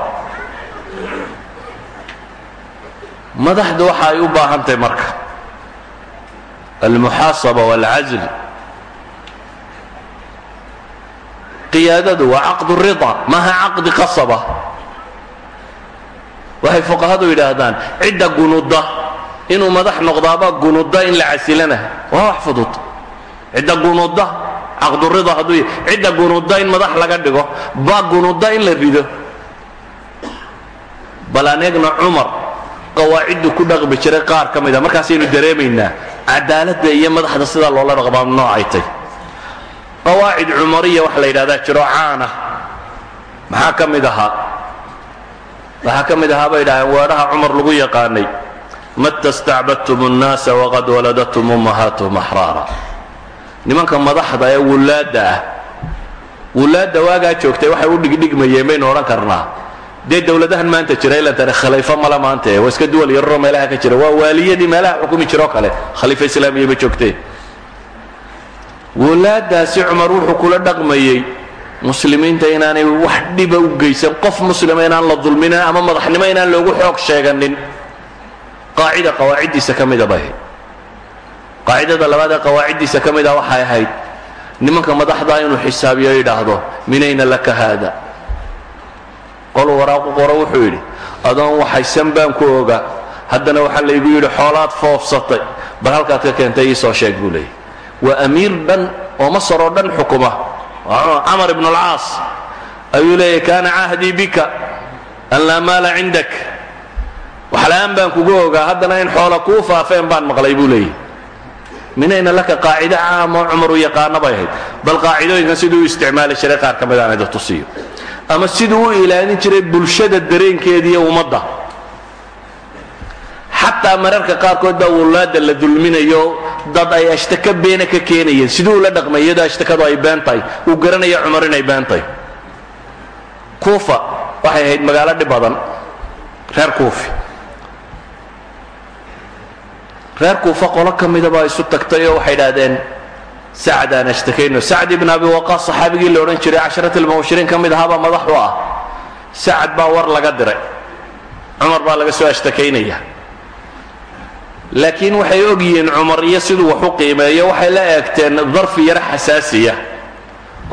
Madaxdu waxa ay u baahan tahay marka. Almuxaasaba waalcazl qiyaadadu waa caqdu rida maaha caqdi qasaba waxay fuqahadu yidhaahdaan cidda gunuda inuu madax noqdaaba gunuda in la casilana. Waa wax fudud. Cidda gunuda caqdurida hadduu cidda gunuda in madax laga dhigo baa gunuda in la rido. Bal anegna cumar qawaaciddu ku dhaqmi jiray qaar ka mida markaasaynu dareemaynaa cadaaladda iyo madaxda sidaa loola dhaqmaa noocay tay qawaacid cumariya waxa la yidhahdaa jiro caana maxaa ka mid ahaa waxaa ka mid ahaa bay yidhahdeen weedhaha cumar lagu yaqaanay mata stacbadtum الnaasa waqad waladatum ummahaatum axraara nimanka madaxda ee wullaadda ah wulaadda waagaa joogtay waxay u dhigdhigmayeen baynu odhan karnaa. Dee dowladahan maanta jira ilantani khaliifo male maanta waa iska duwal yararo meelaha ka jira waa waaliyadii meelaha xukumi jiroo kale khaliifo islaamiya ma joogteen wulaadaasi cumar wuxuu kula dhaqmayey muslimiinta inaanay wax dhiba u geysan qof muslima inaan la dulminin ama madaxnimo inaan loogu xoog sheeganin. Qaacida qawaaciddiisa ka mida bay ahayd. Qaacidada labaad ee qawaaciddiisa ka mida waxay ahayd nimanka madaxdaa inuu xisaabiyo yidhaahdo minayna laka haada? Qol waraaqu qoro wuxuu yidhi adoon waxaysan baan ku oga haddana waxaa laygu yidhi xoolaad foofsatay bal halkaad ka keentay iisoo sheeg buu leeyay waa amiir dhan oo masar oo dhan xukuma camar ibn alcaas ayuu leeyahy kaana cahdii bika an laa maala cindak. Waxla-aan baan kugu ogaa haddana in xoola kuu faafeen baan maqlay buu leeyahy minayna laka qaacido caamo cumaru yaqaano bay ahayd. Bal qaacidooyinkan siduu u isticmaali ka mid aan tusiyo. Ama siduu u jiray bulshada dareenkeeda iyo ummadda. Xataa mararka qaarkood baa wulaada la dulminayo dad ay ashtaka beena ka keenayeen. Siduu la dhaqmay ashtakadu ay been tahay. Uu garanaya cumar inay been tahay. Kuufa waxay ahayd magaalo dhib badan. Reer kuufi. Reer kuufa qolo ka mida baa isu tagtay oo waxay idhaahdeen sacad aan ashtakayno. Sacd ibn abi waqaas saxaabigii la odhan jiray casharat almubashiriin ka mid ahaabaa madax u ah. Sacad baa war laga diray. Cumar baa laga soo ashtakaynaya laakiin waxay og yihiin cumar iyo siduu wax u qiimeeyo waxay la eegteen darfi yar xasaasiya.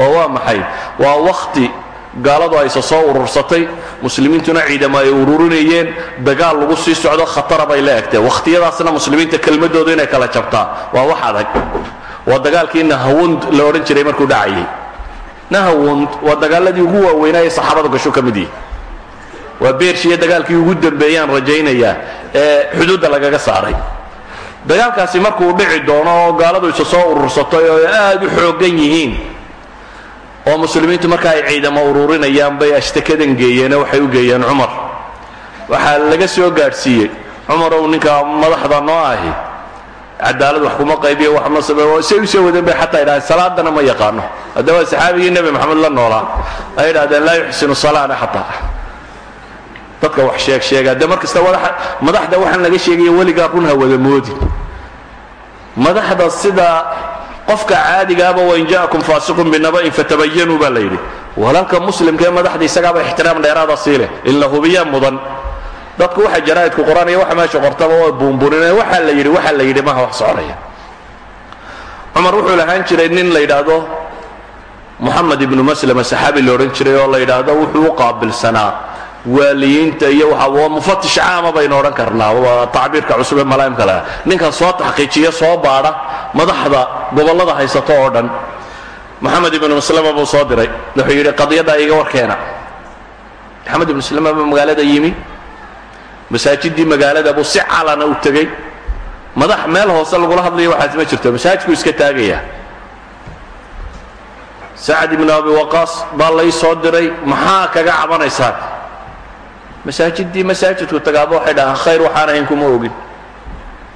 Oo waa maxay? Waa wakhti gaaladu ayse soo urursatay muslimiintuna ciidamo ay ururinayeen dagaal lagu sii socdo khatara bay la eegteen. Wakhtiyadaasna muslimiinta kelmadoodu inay kala jabtaa waa wax adag. Waa dagaalkii nahawund la odhan jiray markuu dhacayay. Nahawund waa dagaaladii ugu waaweynaa ee saxaabadu gasho ka mid yihi waa beershiya dagaalkii ugu dambeeyaan rajaynayaa ee xuduudda lagaga saaray. Dagaalkaasi markuu dhici doono oo gaaladu isa soo urursatay oo aad u xooggan yihiin. Oo muslimiintu marka ay ciidamo ururinayaan bay ashtakadan geeyeenoo waxay u geeyeen cumar. Waxaa laga soo gaadhsiiyey. Cumarow ninka madaxda noo ahi cadaalad wax kuma qaybiyo wax ma sameeyo say u soo wadeen bay xataa yidhahdeen salaadana ma yaqaano. Haddaba saxaabigii nebi maxamed la noolaa ay yidhahdeen laa yuxsinu salaana xataa dadka wax sheeg sheega. De mar kasta madaxda waxaan laga sheegaya weligaa run ha wada moodin madaxda sida qofka caadigaaba wain ja'akum faasiqun binaba'in fatabayanuu baa la yidhi. Walaalka muslimka ee madaxda isagaaba ixtiraam dheeraada sii leh. In la hubiyaa mudan. Dadku waxa jaraa'idku qoranaya waxa meesha qortaba waa buunbuninaya waxa la yidhi waxa la yidhi maha wax soconaya. Cumar wuxuu lahaan jiray nin la yidhaahdo moxamed ibnu maslama saxaabi la odhan jiray oo la yidhaahdo wuxuu u qaabilsanaa waaliyiinta iyo waa mufatish caama baynu odhan karnaa. Waa tacbiirka cusub ee malaa'imka leh. Ninkan soo taxqiijiya soo baadha madaxda gobollada haysato oo dhan moxamed ibnu maslama buu soo diray. Wuxuu yidhi qadiyadda iga warkeena. Moxamed ibnu maslama baa magaalada yimi. Masaajidii magaalada buu si calana u tegey. Madax meel hoose lagula hadlayo waxaas ma jirto. Masaajidku iska taagaya sacad ibnu abi waqaas baa lay soo diray. Maxaa kaga cabanaysaan masaajidii masaajidku tagaaba waxay dhahaan khayr waxaan ahayn kuma ogin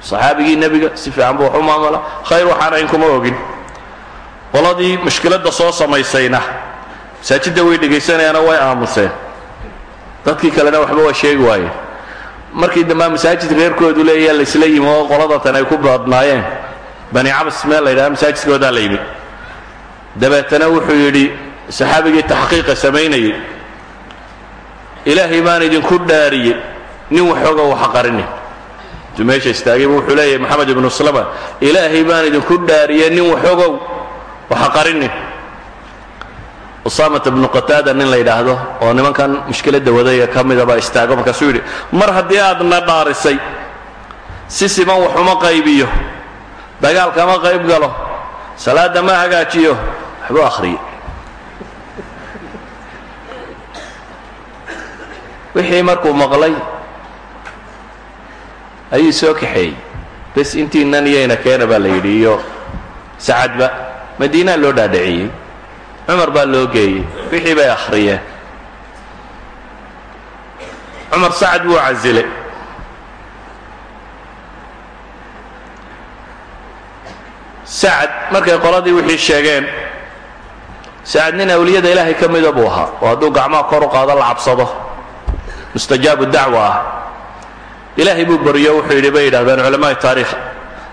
saxaabigii nebiga si fiican buu wax u maamula khayr waxaan ahayn kuma ogin qoladii mushkiladda soo samaysayna masaajidda way dhegaysanayaanoo way aamuseen. Dadkii kalena waxba waa sheegi waayeen. Markii dambaa masaajid reerkoodu leeya laysla yimi oo qoladatan ay ku badnaayeen bani cabas meel la yidhaha masaajidkoodaa la yimi dabeetana wuxuu yidhi saxaabigii taxqiiqa samaynayay ilaahay baan idinku dhaariyey. Nin waxooga waxa qarinin. Meesha istaagaybu wuxuu leeyahay maxamed ibnu slama ilaahay baan idinku dhaariyey nin waxoogow waxa qarinin. Usaamata bnu qataada nin la yidhaahdo oo nimankan mushkiladda wadaya ka midabaa istaago markaasuu yidhi mar haddii aadna dhaarisay si siman wax uma qaybiyo dagaalkama qayb galo salaadda ma hagaajiyo. Waxbuu akhriyey wixii markuu maqlay ayuu soo kaxeeyey. Bes intiinan iyayna keena baa la yidhi iyo sacadba madiinaa loo dhaadhiciyey. Cumar baa loo geeyey. Wixii bay akhriyeen. Cumar sacad wuu casilay. Sacad markay qoladii wixii sheegeen sacad nin awliyada ilaahay ka mida buu ahaa. Oo hadduu gacmaha kor u qaado la cabsado mustajaabu dacwa. Ah ilaahay buu baryo wuxuu yidhi bay yidhahdeen culamaai taarikh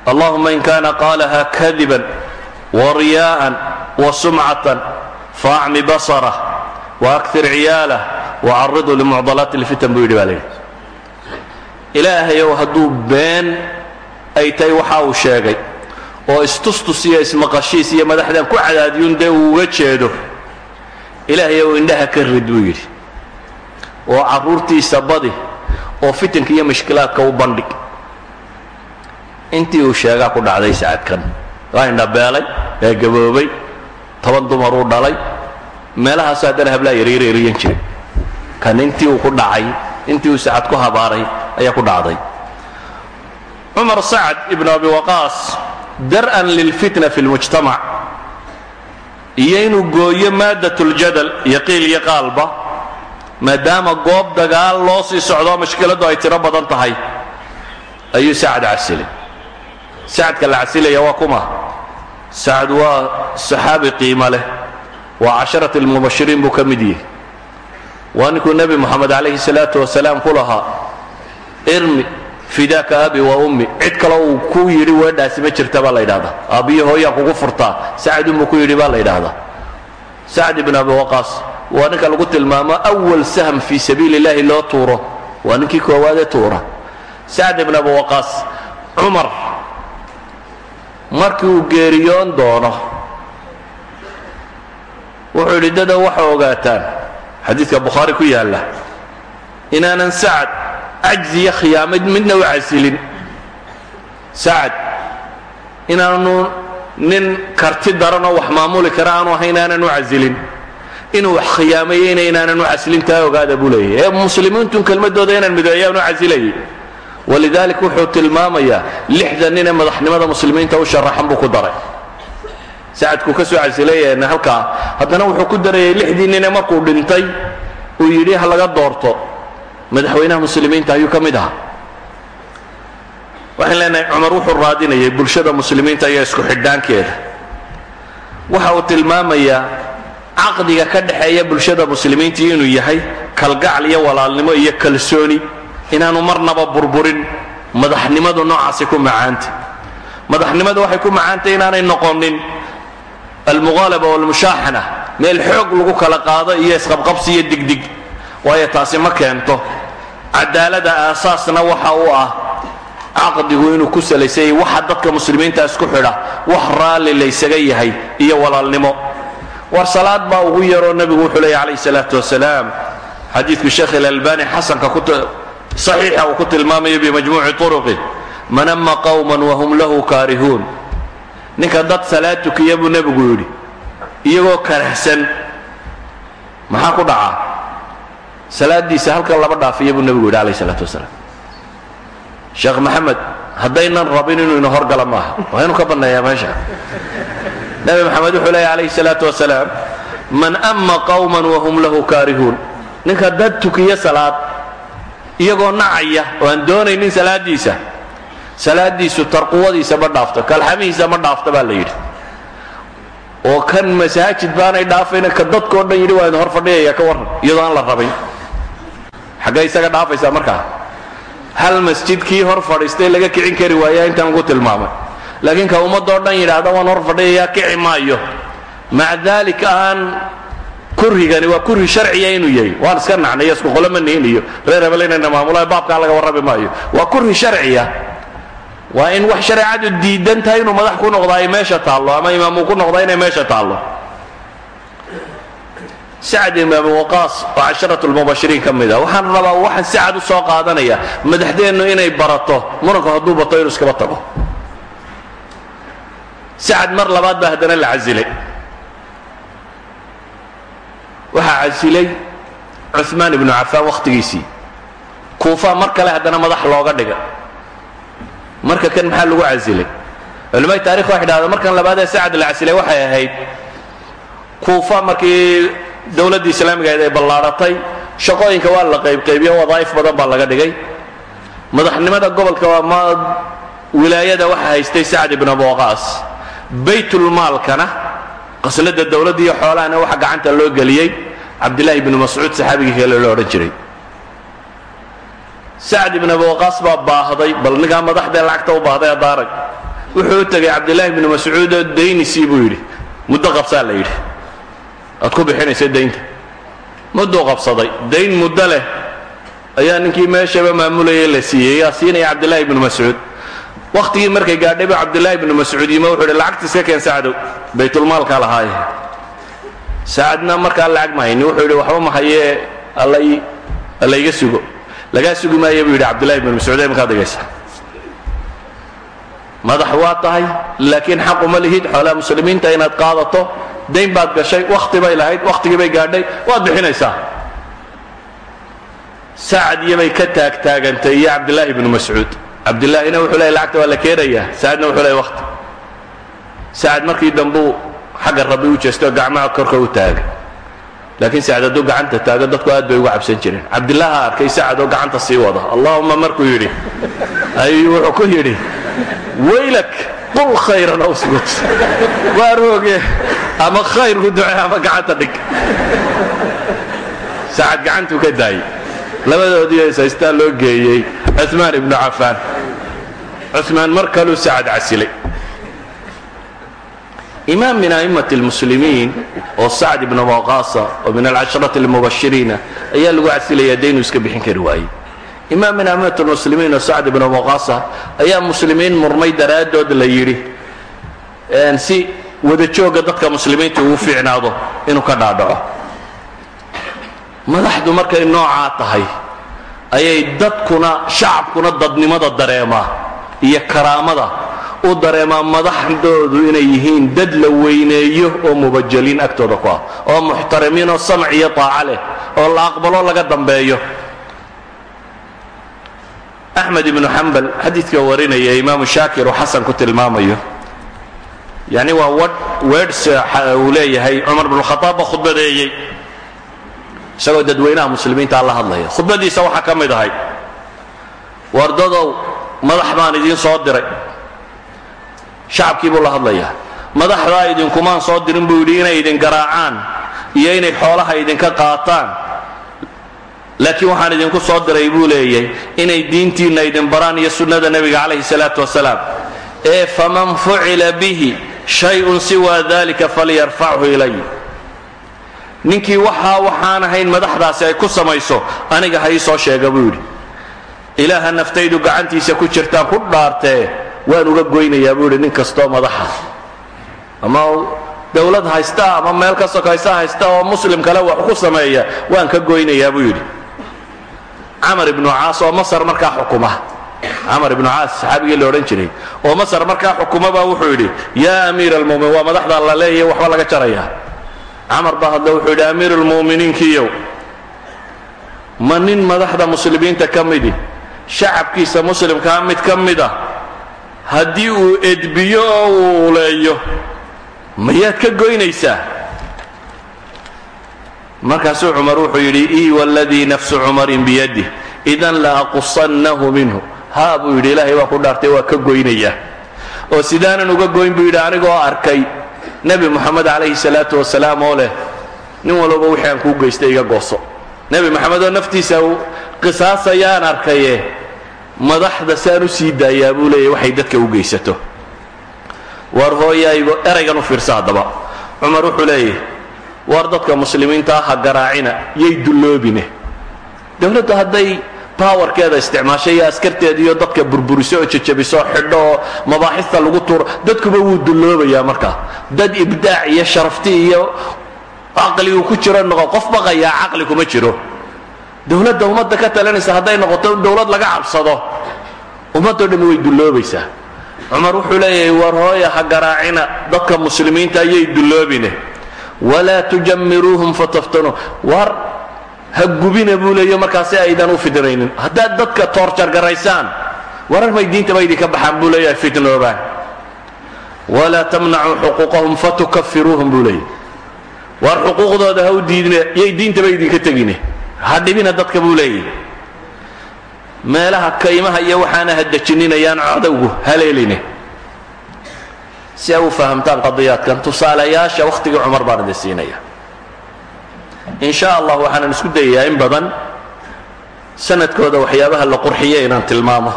allahuma in kana qaalaha kadiban wariyaa'an wasumcatan faacmi basarah waakir ciyaalah wacariduu limucdalaati lfitan buu yidhi baa layidhi ilaahayow hadduu been ay tahay waxa uu sheegay oo istustus iyo ismaqashiis iyo madaxdan ku cadaadiyun dee uu uga jeedo ilaahayow indhaha ka rid buu yidhi oo carruurtiisa badi oo fitanka iyo mashkilaadka u bandhig. Intii uu sheegaa ku dhacday sacadkan waa indhabeelay ee gaboobay toban dumaruu dhalay meelahaasu haddana hablaa yaryareriyan jiray. Kan intii uu ku dhacay intii uu sacad ku habaaray ayaa ku dhacday. Cumar sacad ibnu abi waqaas dar'an lilfitna fi lmujtamac iyo inuu gooyo maadatlljadal iyo qiil iyo qaalba maadaama goob dagaal loo sii socdoo mashkiladdu ay tiro badan tahay ayuu sacad casilay sacadka la casilaya waa kuma sacad waa saxaabi qiimo leh waa casharat almubashiriin buu ka mid yihi waa ninkuu nebi moxamed calayhi salaatu wasalaam ku lahaa irmi fidaaka abi wa ummi. Cid kale uu ku yidhi weedhaasi ma jirta baa la yidhahdaa aabbiyo hooyaan kugu furtaa sacad unbuu ku yidhi baa la yidhaahdaa. Sacd ibn abi waqaas waa ninka lagu tilmaamo awal sahm fii sabiili اllahi loo tuuro. Waa ninkii koowaadee tuura. Sacd ibn abi waqaas cumar markii uu geeriyoon doono wuxuu yidhi dada waxa ogaataan. Xadiidka bukhaari ku yaalla inaanan sacad cajziyo khiyaamad midna u casilin. Sacad inaanu nin karti daranoo wax maamuli kara aanu ahay inaanan u casilin inuu wax khiyaamayeyna inaanan u casilin taa ogaada buu leeyahy ee muslimiintun kelmadooda inaan midoeyaan u casilayay walidalik wuxuu tilmaamayaa lixda nin ee madaxnimada muslimiinta u sharaxan buu ku daray. Sacadkuu ka soo casilayana halkaa. Haddana wuxuu ku darayay lixdii nine markuu dhintay uu yidhi ha laga doorto. Madaxweynaha muslimiinta ayuu ka mid ahaa. Waxaan leenahay cumar wuxuu raadinayay bulshada muslimiinta iyo isku xidhaankeeda waxa uu tilmaamayaa caqdiga ka dhexeeya bulshada muslimiinta inuu yahay kalgacal iyo walaalnimo iyo kalsooni inaanu marnaba burburin. Madaxnimadu noocaasi ku macaanta. Madaxnimadu waxay ku macaantay inaanay noqonin almuqaalaba walmushaaxana meel xoog lagu kala qaado iyo isqabqabsi iyo digdig. Waayo taasi ma keento. Cadaalada aasaasna waxa uu ah caqdigu inuu ku salaysanyay waxa dadka muslimiinta isku xidha wax raalli laysaga yahay iyo walaalnimo war salaad baa ugu yaroo nebigu wuxuu leeyay calayh salaatu wasalaam. Xadiidku sheekh ilalbani xasanka saxiixa uu ku tilmaamayo bimajmuuci turuqi man ama qawman wahum lahu kaarihuun. Ninka dad salaad tukiya buu nebigu yidhi iyagoo karahsan maxaa ku dhaca salaadiisa halkan laba dhaafiya buu nebigu yidhi alayh salaatu wasalaam. Sheekh maxamed haddaynan rabin inuu ina horgala maaha waa inuu ka banneeyaa meesha nebi maxamed wuxuu leeya calayhi salaatu wasalaam man ama qawman wahum lahu kaarihuun. Ninka dad tukiya salaad iyagoo nacaya oo doonaynin salaadiisa salaadiisu tarquwadiisa ma dhaafto kalxamihiisa ma dhaafto baa la yidhi. Oo kan masaajid baanay dhaafayna ka dadkao dhan yidhi waa hor fadhiyaya ka warran iyadoo aan la rabin. Xaggee isaga dhaafaysaa markaa? Hal masjid hor fadhiistay laga kicin kari waaya intaan lagu tilmaamay laakiin ka ummadoo dhan yidhaahda waan hor fadhiyayaa kici maayo. Maca daalika aan kurhigani waa kurhi sharciya inuu yahay. Waan iska nacnay isku qolo ma nihin iyo reer hebel inayna maamulaha baabkaa laga warrami maayo. Waa kurhi sharciya. Waa in wax shareecadu diidan tahay inuu madax ku noqda ay meesha taallo ama imaam uu ku noqda inay meesha taallo. Sacd ibn abi waqaas oo casharatu lmubashiriin ka mid a waxaan rabaa waxaan si cad u soo qaadanaya madaxdeennu inay barato muranku hadduu bato inuu iskaba tago sacad mar labaad baa haddana la casilay. Waxaa casilay cumaan ibnu cafaan wakhtigiisii kuufa mar kale haddana madax looga dhiga. Marka kan maxaa lagu casilay? Culamai taarikh waxay dhahda markan labaadee sacad la casilay waxay ahayd kuufa markii dowladdii islaamiga ay ballaaratay shaqooyinka waa la qaybqaybiyo wadaa'if badan baa laga dhigay. Madaxnimada gobolka ma wilaayada waxa haystay sacd ibn abi waqaas baytulmaalkana qasladda dowladda iyo xoolahana waxa gacanta loo geliyey cabdillaahi ibnu mascuud saxaabigii kale loo odhan jiray. Sacd ibn abi waqaas baa baahday bal ninkaa madaxdee lacagta u baahday adaarag wuxuu u tegay cabdillaahi ibnu mascuud oo daynisii buu yidhi. Muddo qabsaa la yidhi. Aad ku bixinaysa daynta. Mudduu qabsaday. Dayn muddo leh ayaa ninkii meeshaba maamulayay la siiyey. Yaa siinaya cabdillaahi ibnu mascuud wakhtigii markay gaadhay ba cabdillaahi ibnu mascuud yima wuxuu yidhi lacagta iska keen sacdow baytulmaalkaa lahaaye. Sacadna markaa lacag ma hayni wuxuu yidhi waxba ma hayee alla iga sugo. Lagaa sugi maaya buu yidhi cabdillahi ibnu mascuud ee markaad dhegaysa madax waa tahay laakiin xaquma lihid xoolaha muslimiinta inaad qaadato dayn baad gashay wakhti bay lahayd wakhtigii bay gaadhay waad bixinaysaa. Sacad iyobay ka taagtaagantay iyo cabdillaahi ibnu mascuud cabdillaahina wuxuu leeyay lacagta waa la keenayaa sacadna wuxuu leeyay wakhti sacad markii dambuu xagga rabbi u jeestoo gacmaha korka u taagay laakiin sacad hadduu gacanta taago dadku aad bay uga cabsan jireen. Cabdillaaha arkay sacad oo gacanta sii wada. Allahuma markuu yidhi ayuu wuxuu ku yidhi waylak qul khayran aw sgut waar hooge ama khayr ku duce ama gacanta dhig. Sacad gacantuu ka daayey labadoodii haystaa loo geeyey cumaan ibnu cafaan cumaan mar kaluu sacad casilay imaam min a'immati اlmuslimiin oo sacd ibn waqaasa oo min alcasharati اlmubashiriina ayaa lagu casilayaa daynuu iska bixin kari waayey imaam min a'immati اlmuslimiin oo sacd ibn waqaasa ayaa muslimiin murmay daraaddood la yidhi si wada jooga dadka muslimiinta ugu fiicnaado inuu ka dhaadhaco madaxdu markay noocaa tahay ayay dadkuna shacabkuna dadnimada dareemaa iyo karaamada u dareemaa madaxdoodu inay yihiin dad la weyneeyo oo mubajaliin agtooda ku ah oo muxtaramiin oo samc iyo taaca leh oo la aqbalo laga dambeeyo. Axmed ibnu xambal xadiidka warinaya imaamu shaakir oo xasan ku tilmaamayo yani waa wadh weedhs uu leeyahay cumar bnukhadaab ba khudbadeeyey isagoo dadweynaha muslimiintaa la hadlaya. Khudbadiisa waxaa ka mid ahay wardadow madax baan idiin soo diray. Shacabkii buu la hadlayaa. Madaxdaa idinkumaan soo dirin buu yidhi inay idin garaacaan iyo inay xoolaha idinka qaataan. Laakiin waxaan idinku soo diray buu leeyahay inay diintiinna idin baraan iyo sunnada nebiga calayhi salaatu wasalaam. Ee faman fucila bihi shay-un siwaa dalika falyarfachu ilay ninkii waxaa waxaan ahayn madaxdaasi ay ku samayso aniga ha ii sheega buu yidhi. Ilaaha naftaydu gacantiisa ku jirtaan ku dhaartee waan uga goynayaa buu yidhi nin kastoo madaxa. Ama dowlad haysta ama meel ka sokaysa haysta oo muslim kale wax ku sameeya waan ka goynayaa buu yidhi. Camar ibnu caas oo masar markaa xukuma. Camar ibnu caas saxaabigii la odhan jiray. Oo masar markaa xukuma baa wuxuu yidhi yaa amiira almu'miniin waa madaxda la leeyahay waxba laga jarayaa camar baa hadle wuxuu yidhi amiiru lmu'miniinkiiyow ma nin madaxda muslimiinta ka midi shacabkiisa muslimkaa mid ka mid ah haddii uu edbiyo oo uu uleeyo mayaad ka goynaysaa? Markaasuu cumar wuxuu yidhi ii waladii nafsu cumarin biyadih idan la aqusannahu minhu. Haa buu yidhi ilaahay waa ku dhaartay waa ka goynayaa. Oo sidaanan uga goyn buu yidhi anigoo arkay nebi moxamed calayhi salaatu wasalaam oo leh nin walbaba wixii aan kuu geystay iga gooso. Nebi moxamed oo naftiisa qisaasayaan arkaye madaxda saan u sii daayaa buu leeyahy waxay dadka u geysato. War hooyaygo eraygan u fiirsa haddaba. Cumar wuxuu leeyahy war dadka muslimiinta ha garaacina yay dulloobine. Dowladdu hadday bawarkeeda isticmaasho iyo askarteeda iyo dadka burburiso oo jejabiso oo xidho oo mabaaxista lagu tuuro dadkuba wuu dulloobayaa markaa dad ibdaac iyo sharafti iyo caqli uu ku jiro noqo qof baqayaa caqli kuma jiro. Dowladda ummadda ka talinaysa hadday noqoto dowlad laga cabsado ummaddo dhammi way dulloobaysaa. Cumar wuxuu leeyahay war hooya ha garaacina dadka muslimiinta ayay dulloobine. Walaa tujammiruuhum fataftanuu war ha gubina buu leeyo markaasi aydan u fidnaynin haddaad dadka toorjargaraysaan warar may diintaba idinka baxaan buu leeyahay fitnoobaan walaa tamnacuu xuquuqahum fatukafiruuhum buu leeyahy war xuquuqdooda ha u diidine yay diintaba idinka tegine ha dhibina dadka buu leeyahy meelaha kaymaha iyo waxaana ha dejininayaan cadowgu haleeline si ay u fahamtaan qadiyaadkan tusaalayaasha wakhtigii cumar baan idin siinaya in sha allah waxaanan isku dayayaa in badan. Sanadkooda waxyaabaha la qurxiya inaan tilmaamo.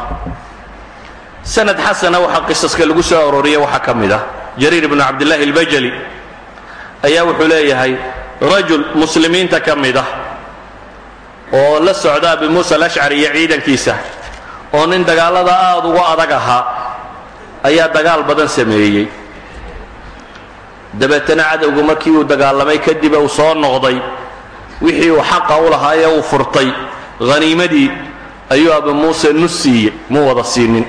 Sanad xasana waxaa qisaska lagu soo arooriya waxaa ka mid ah. Jariir ibnu cabdillaahi albajali ayaa wuxuu leeyahay rajul muslimiinta ka mid ah oo la socda abi muusa alashcari iyo ciidankiisa oo nin dagaallada aada uga adag ahaa ayaa dagaal badan sameeyey. Dabeetana cadowgu markii uu dagaalamay kadib uu soo noqday wixii uu xaqa u lahaa ee uu furtay. Haniimadii ayuu abi muuse nus siiyey muu wada siinin.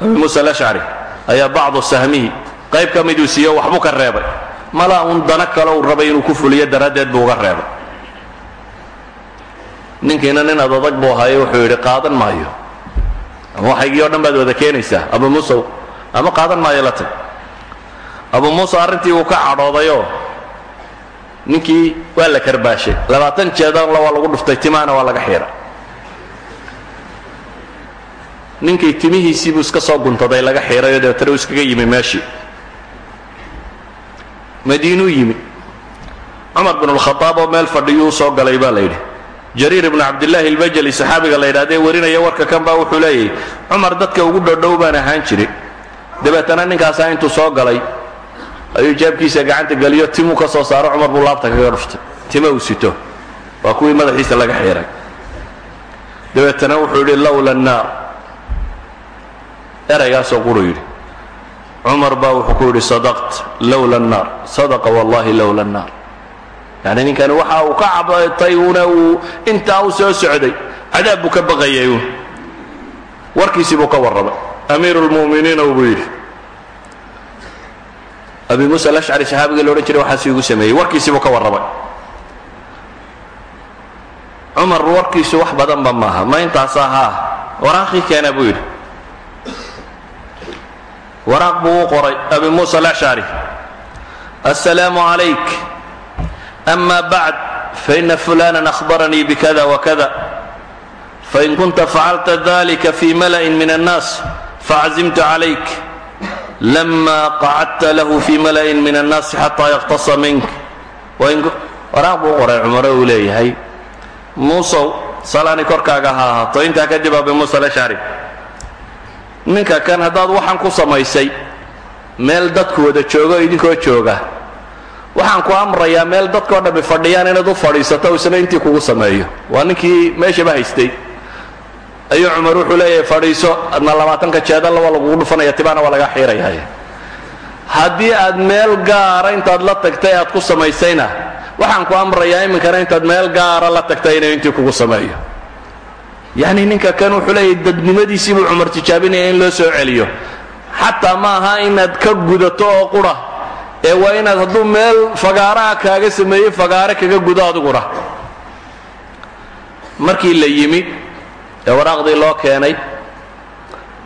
Abi muuse alashcari ayaa bacdu sahmihi qayb ka miduu siiye waxbuu ka reebay. Malaa uun dano kale uu rabay inuu ku fuliyo daraaddeed buu uga reebay. Ninkiina nin ad adag buu ahaaye wuxuu yidhi qaadan maayo. Ama waxaygii o dhan baad wada keenaysaa abu muusew ama qaadan maayo la tag. Abu muuse arrintii wuu ka cadhoodayoo ninkii waa la karbaashay. Labaatan jeedanla waa lagu dhuftay timaana waa laga xiidhay ninkii timihiisii buu iska soo guntaday laga xiidhayoo dabeetana uu iskaga yimi meeshii. Madiinuu yimi. Cumar bin alkhadaab oo meel fadhiyuu soo galay baa la yidhi. Jariir ibnu cabdillaahi albajali saxaabiga la yidhahdee warinaya warka kan baa wuxuu leeyahy cumar dadka ugu dhodhow baan ahaan jiray. Dabeetana ninkaasaa intuu soo galay ayuu jaabkiisa gacanta geliyo timuu ka soo saaro cumar buu laabta kaga dhuftay tima uu sito. Waa kuwii madaxiisa laga xiiray dabeetana wuxuu yidhi lowla annaar eraygaasoo quruu yidhi. Cumar baa wuxuu ku yidhi sadaqt lowla annaar sadaqa wallahi lowla annaar yani ninkani waxa uu ka cabatay una uu soo socday. Cadaab ka baqayay warkiisii buu ka warramay. Amiiru lmu'miniina buu yidhi abi muusa alashcari saxaabigii la odhan jiray waxaasuu igu sameeyey. Warkiisii buu ka warramay. Cumar warkiisu wax badanba maaha. Ma intaas ahaa waraaqii keena buu yidhi. Waraaq buu u qoray abi muusa alashcari assalaamu calayk. Ama bacd faina fulana ahbaranii bikada wakada fain kunta facalta dalika fi mala'in min annaas faczimtu calayk lama qacadta lahu fi mala'in min annaasi xataa yaqtasa mink waraaq buu u qoray cumaro uu leeyahay muusow salaani korkaaga ha ahaato intaa kadib abi muusa alashcari ninka kan haddaad waxaan ku samaysay meel dadku wada joogo idinkoo jooga waxaan ku amrayaa meel dadkao dhammi fadhiyaan inaad u fadhiisato isna intii kugu sameeyo waa ninkii meeshaba haystay ayuu cumar wuxuu leeyahay fadhiiso. Adna labaatanka jeedalla waa lagugu dhufanaya tibaana waa laga xiirayaa haddii aad meel gaara intaad la tagtay aad ku samaysayna waxaan ku amrayaa iminkana intaad meel gaara la tagtay inuu intii kugu sameeyo. Yacni ninka kan wuxuu leeyahay dadnimadiisii cumar tijaabinaya in loo soo celiyo. Xataa ma aha inaad ka gudato oo qura ee waa inaad hadduu meel fagaaraha kaaga sameeyey fagaare kaga gudo adiguna. Markii la yimi ee waraaqdii loo keenay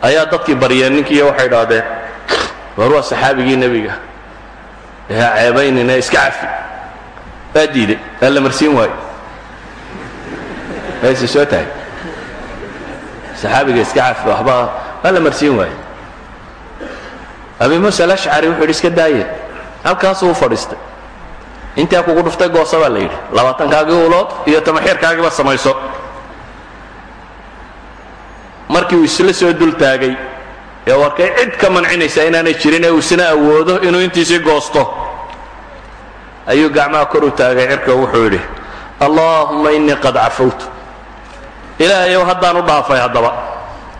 ayaa dadkii baryeen ninkiiyo waxay idhaahdeen war waa saxaabigii nebiga. Ee ha ceebaynina iska cafi. Waa diiday waa la marsiin waayo mayse soo tahay. Saxaabiga iska cafi waxba waa la marsiin waayo abi muusa alashcari wuxuu yidhi iska daaye. Halkaasuu u fadhiistay. Intaa kugu dhuftay goosa baa la yidhi labaatankaagii ulood iyo tamaxiirkaagiiba samayso markii uu isla soo dul taagay ee warkay cid ka mancinaysa inaanay jirin ee uu awoodo inuu intiisii goosto. Ayuu gacmaha kor u taagay cirka wuxuu yidhi allaahumma innii qad cafawtu ilaahayow haddaan u dhaafay haddaba.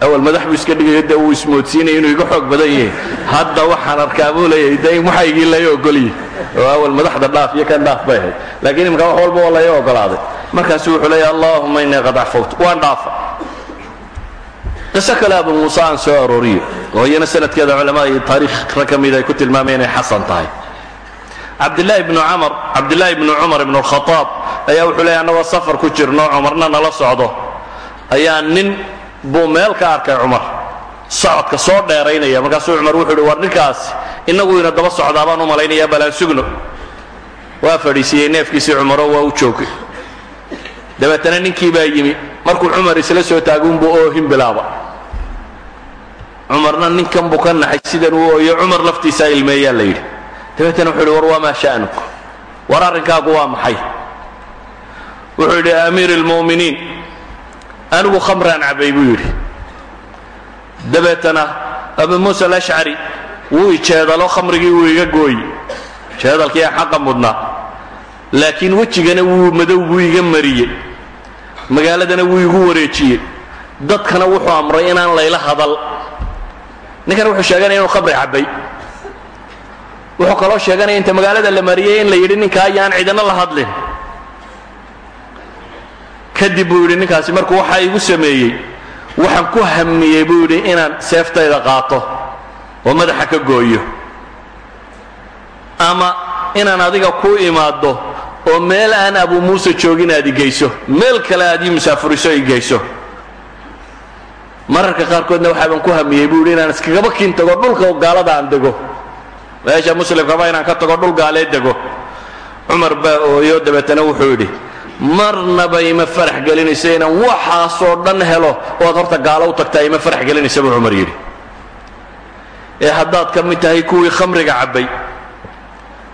Awal madax buu iska dhigayo dee uu ismoodsiinaya inuu iga xoog badan yahay. Hadda waxaan arkaa buu leeyahay dee waxaygii laya ogolyi? Oo awal madaxda dhaaf iyo kan dhaaf bay ahayd. Laakiin imika wax walba oo laya ogolaaday. Markaasu wuxuu leeyahay allaahumma innii qad cafawtu waan dhaafa qiso kale abu muuse aan soo arooriyo oo iyana sanadkeeda culamaa iyo taariikhra ka mid ay ku tilmaamayeen inay xasan tahay. Cabdillaahi ibnu camar cabdillaahi ibnu cumar ibnu alkhataab ayaa wuxuu leeyahy annagoo safar ku jirno cumarna nala socdo. Ayaa nin buu meel ka arkay cumar socodka soo dheeraynaya. Markaasuu cumar wuxuu ihi war ninkaasi innagu ina daba socdaa baan u malaynayaa balaan sugno. Waa fadhiisiiyey neefkiisii cumaro waa u joogay dabeetana ninkii baa yimi. Markuu cumar isla soo taagunbuu oohin bilaaba. Cumarna ninkan buu ka naxay sidan uu ooyo cumar laftiisaa ilmeeyaa la yidhi. Dabeetana wuxuu yidhi war waa maa sha'nuk war arrinkaagu waa maxay? Wuxuu yidhi amiir اlmu'miniin anigu khamraan cabay buu yidhi. Dabeetana abu muusa alashcari wuu ijeedalo khamrigii wuu iga gooyi jeedalkii aan xaqa mudnaa. Laakiin wejigana wuu madow buu iga mariyey magaaladana wuu igu wareejiyey. Dadkana wuxuu amray inaan layla hadal. Ninkan wuxuu sheeganaya inuu khamri cabbay. Wuxuu kaloo sheeganaya inta magaalada la mariyey in la yidhi ninkaa ayaan cidina la hadlin. Kadib buu yidhi ninkaasi markuu waxaa igu sameeyey waxaan ku hamiyey buu yidhi inaan seeftayda qaato oo madaxa ka gooyo. Ama inaan adiga ku imaaddo oo meel aan abu muuse joogin aad igeyso meel kale aad ii musaafuriso igeyso mararka qaarkoodna waxaabaan ku hamiyey buu yidhi inaan iskagaba kiin tago dhulka gaalada aan dego. Meesha muslimkaba inaan ka tago dhul gaalee dego. Cumar baa ooyo dabeetana wuxuu yidhi marnaba ima farax gelinayso inaan waxaasoo dhan helo oad horta gaalo u tagtaa ima farax gelinaysa buu cumar yidhi. Ee haddaad ka mid tahay kuwii khamriga cabbay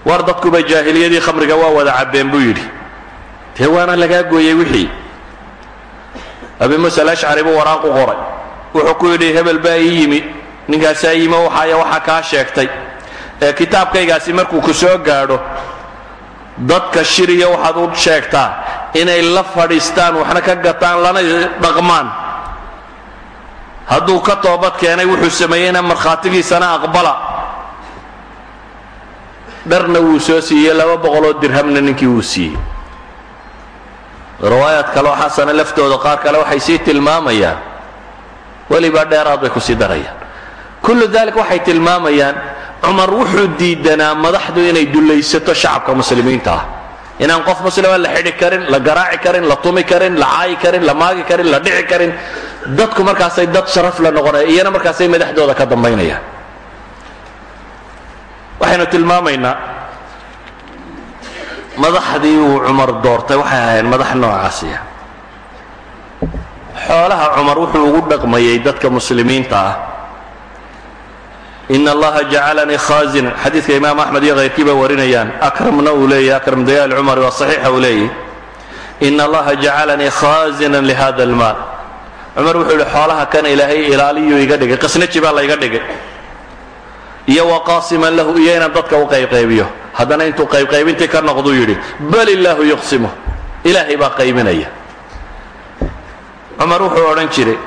war dadkuba jaahiliyadii khamriga waa wada cabbeen buu yidhi. Dee waana lagaa gooyey wixii? Abi muuse alashcari buu waraaq u qoray. Wuxuu ku yidhi hebel baa ii yimi. Ninkaasaa yimi waxaaya waxa kaa sheegtay. Ee kitaabkaygaasi markuu ku soo gaadho dadka shiriya waxaad u sheegtaa inay la fadhiistaan waxna ka gataan lana dhaqmaan. Hadduu ka toobad keenay wuxuu sameeyeyna markhaatigiisana aqbala dharna wuu soo siiyey laba boqoloo dirhamna ninkii wuu siiyey. Riwaayaad kaleo xasana laftooda qaar kale waxay sii tilmaamayaan. Welibaa dheeraad bay ku sii darayaan. Kullu dalik waxay tilmaamayaan cumar wuxuu diidanaa madaxdu inay dullaysato shacabka muslimiinta ah. Inaan qof muslima la xidhi karin la garaaci karin la tumi karin la caayi karin la maagi karin la dhici karin dadku markaasay dad sharaf la noqonaya iyana markaasay madaxdooda ka dambaynayaan waxaynu tilmaamaynaa. Madaxdii uu cumar doortay waxay ahaayeen madax noocaasiya. Xoolaha cumar wuxuu ugu dhaqmayay dadka muslimiinta ah. In allaha jacalanii khaazinan xadiidka imaam axmed iyo hayrkii bay warinayaan. Akramna uu leeyahy akram dayaal cumar waa saxiixa uu leeyahy in allaha jacalanii khaazinan lihada almaal. Cumar wuxuu yidhi xoolaha kan ilaahay ilaaliyuu iga dhigay qasnaji baa layga dhigay iyo waqaasiman lahu iyo inaan dadka u qaybqaybiyo. Haddana intuu qaybqaybintii ka noqduu yidhi bal illaahu yuqsimu. Ilaahay baa qaybinaya. Cumar wuxuu odhan jiray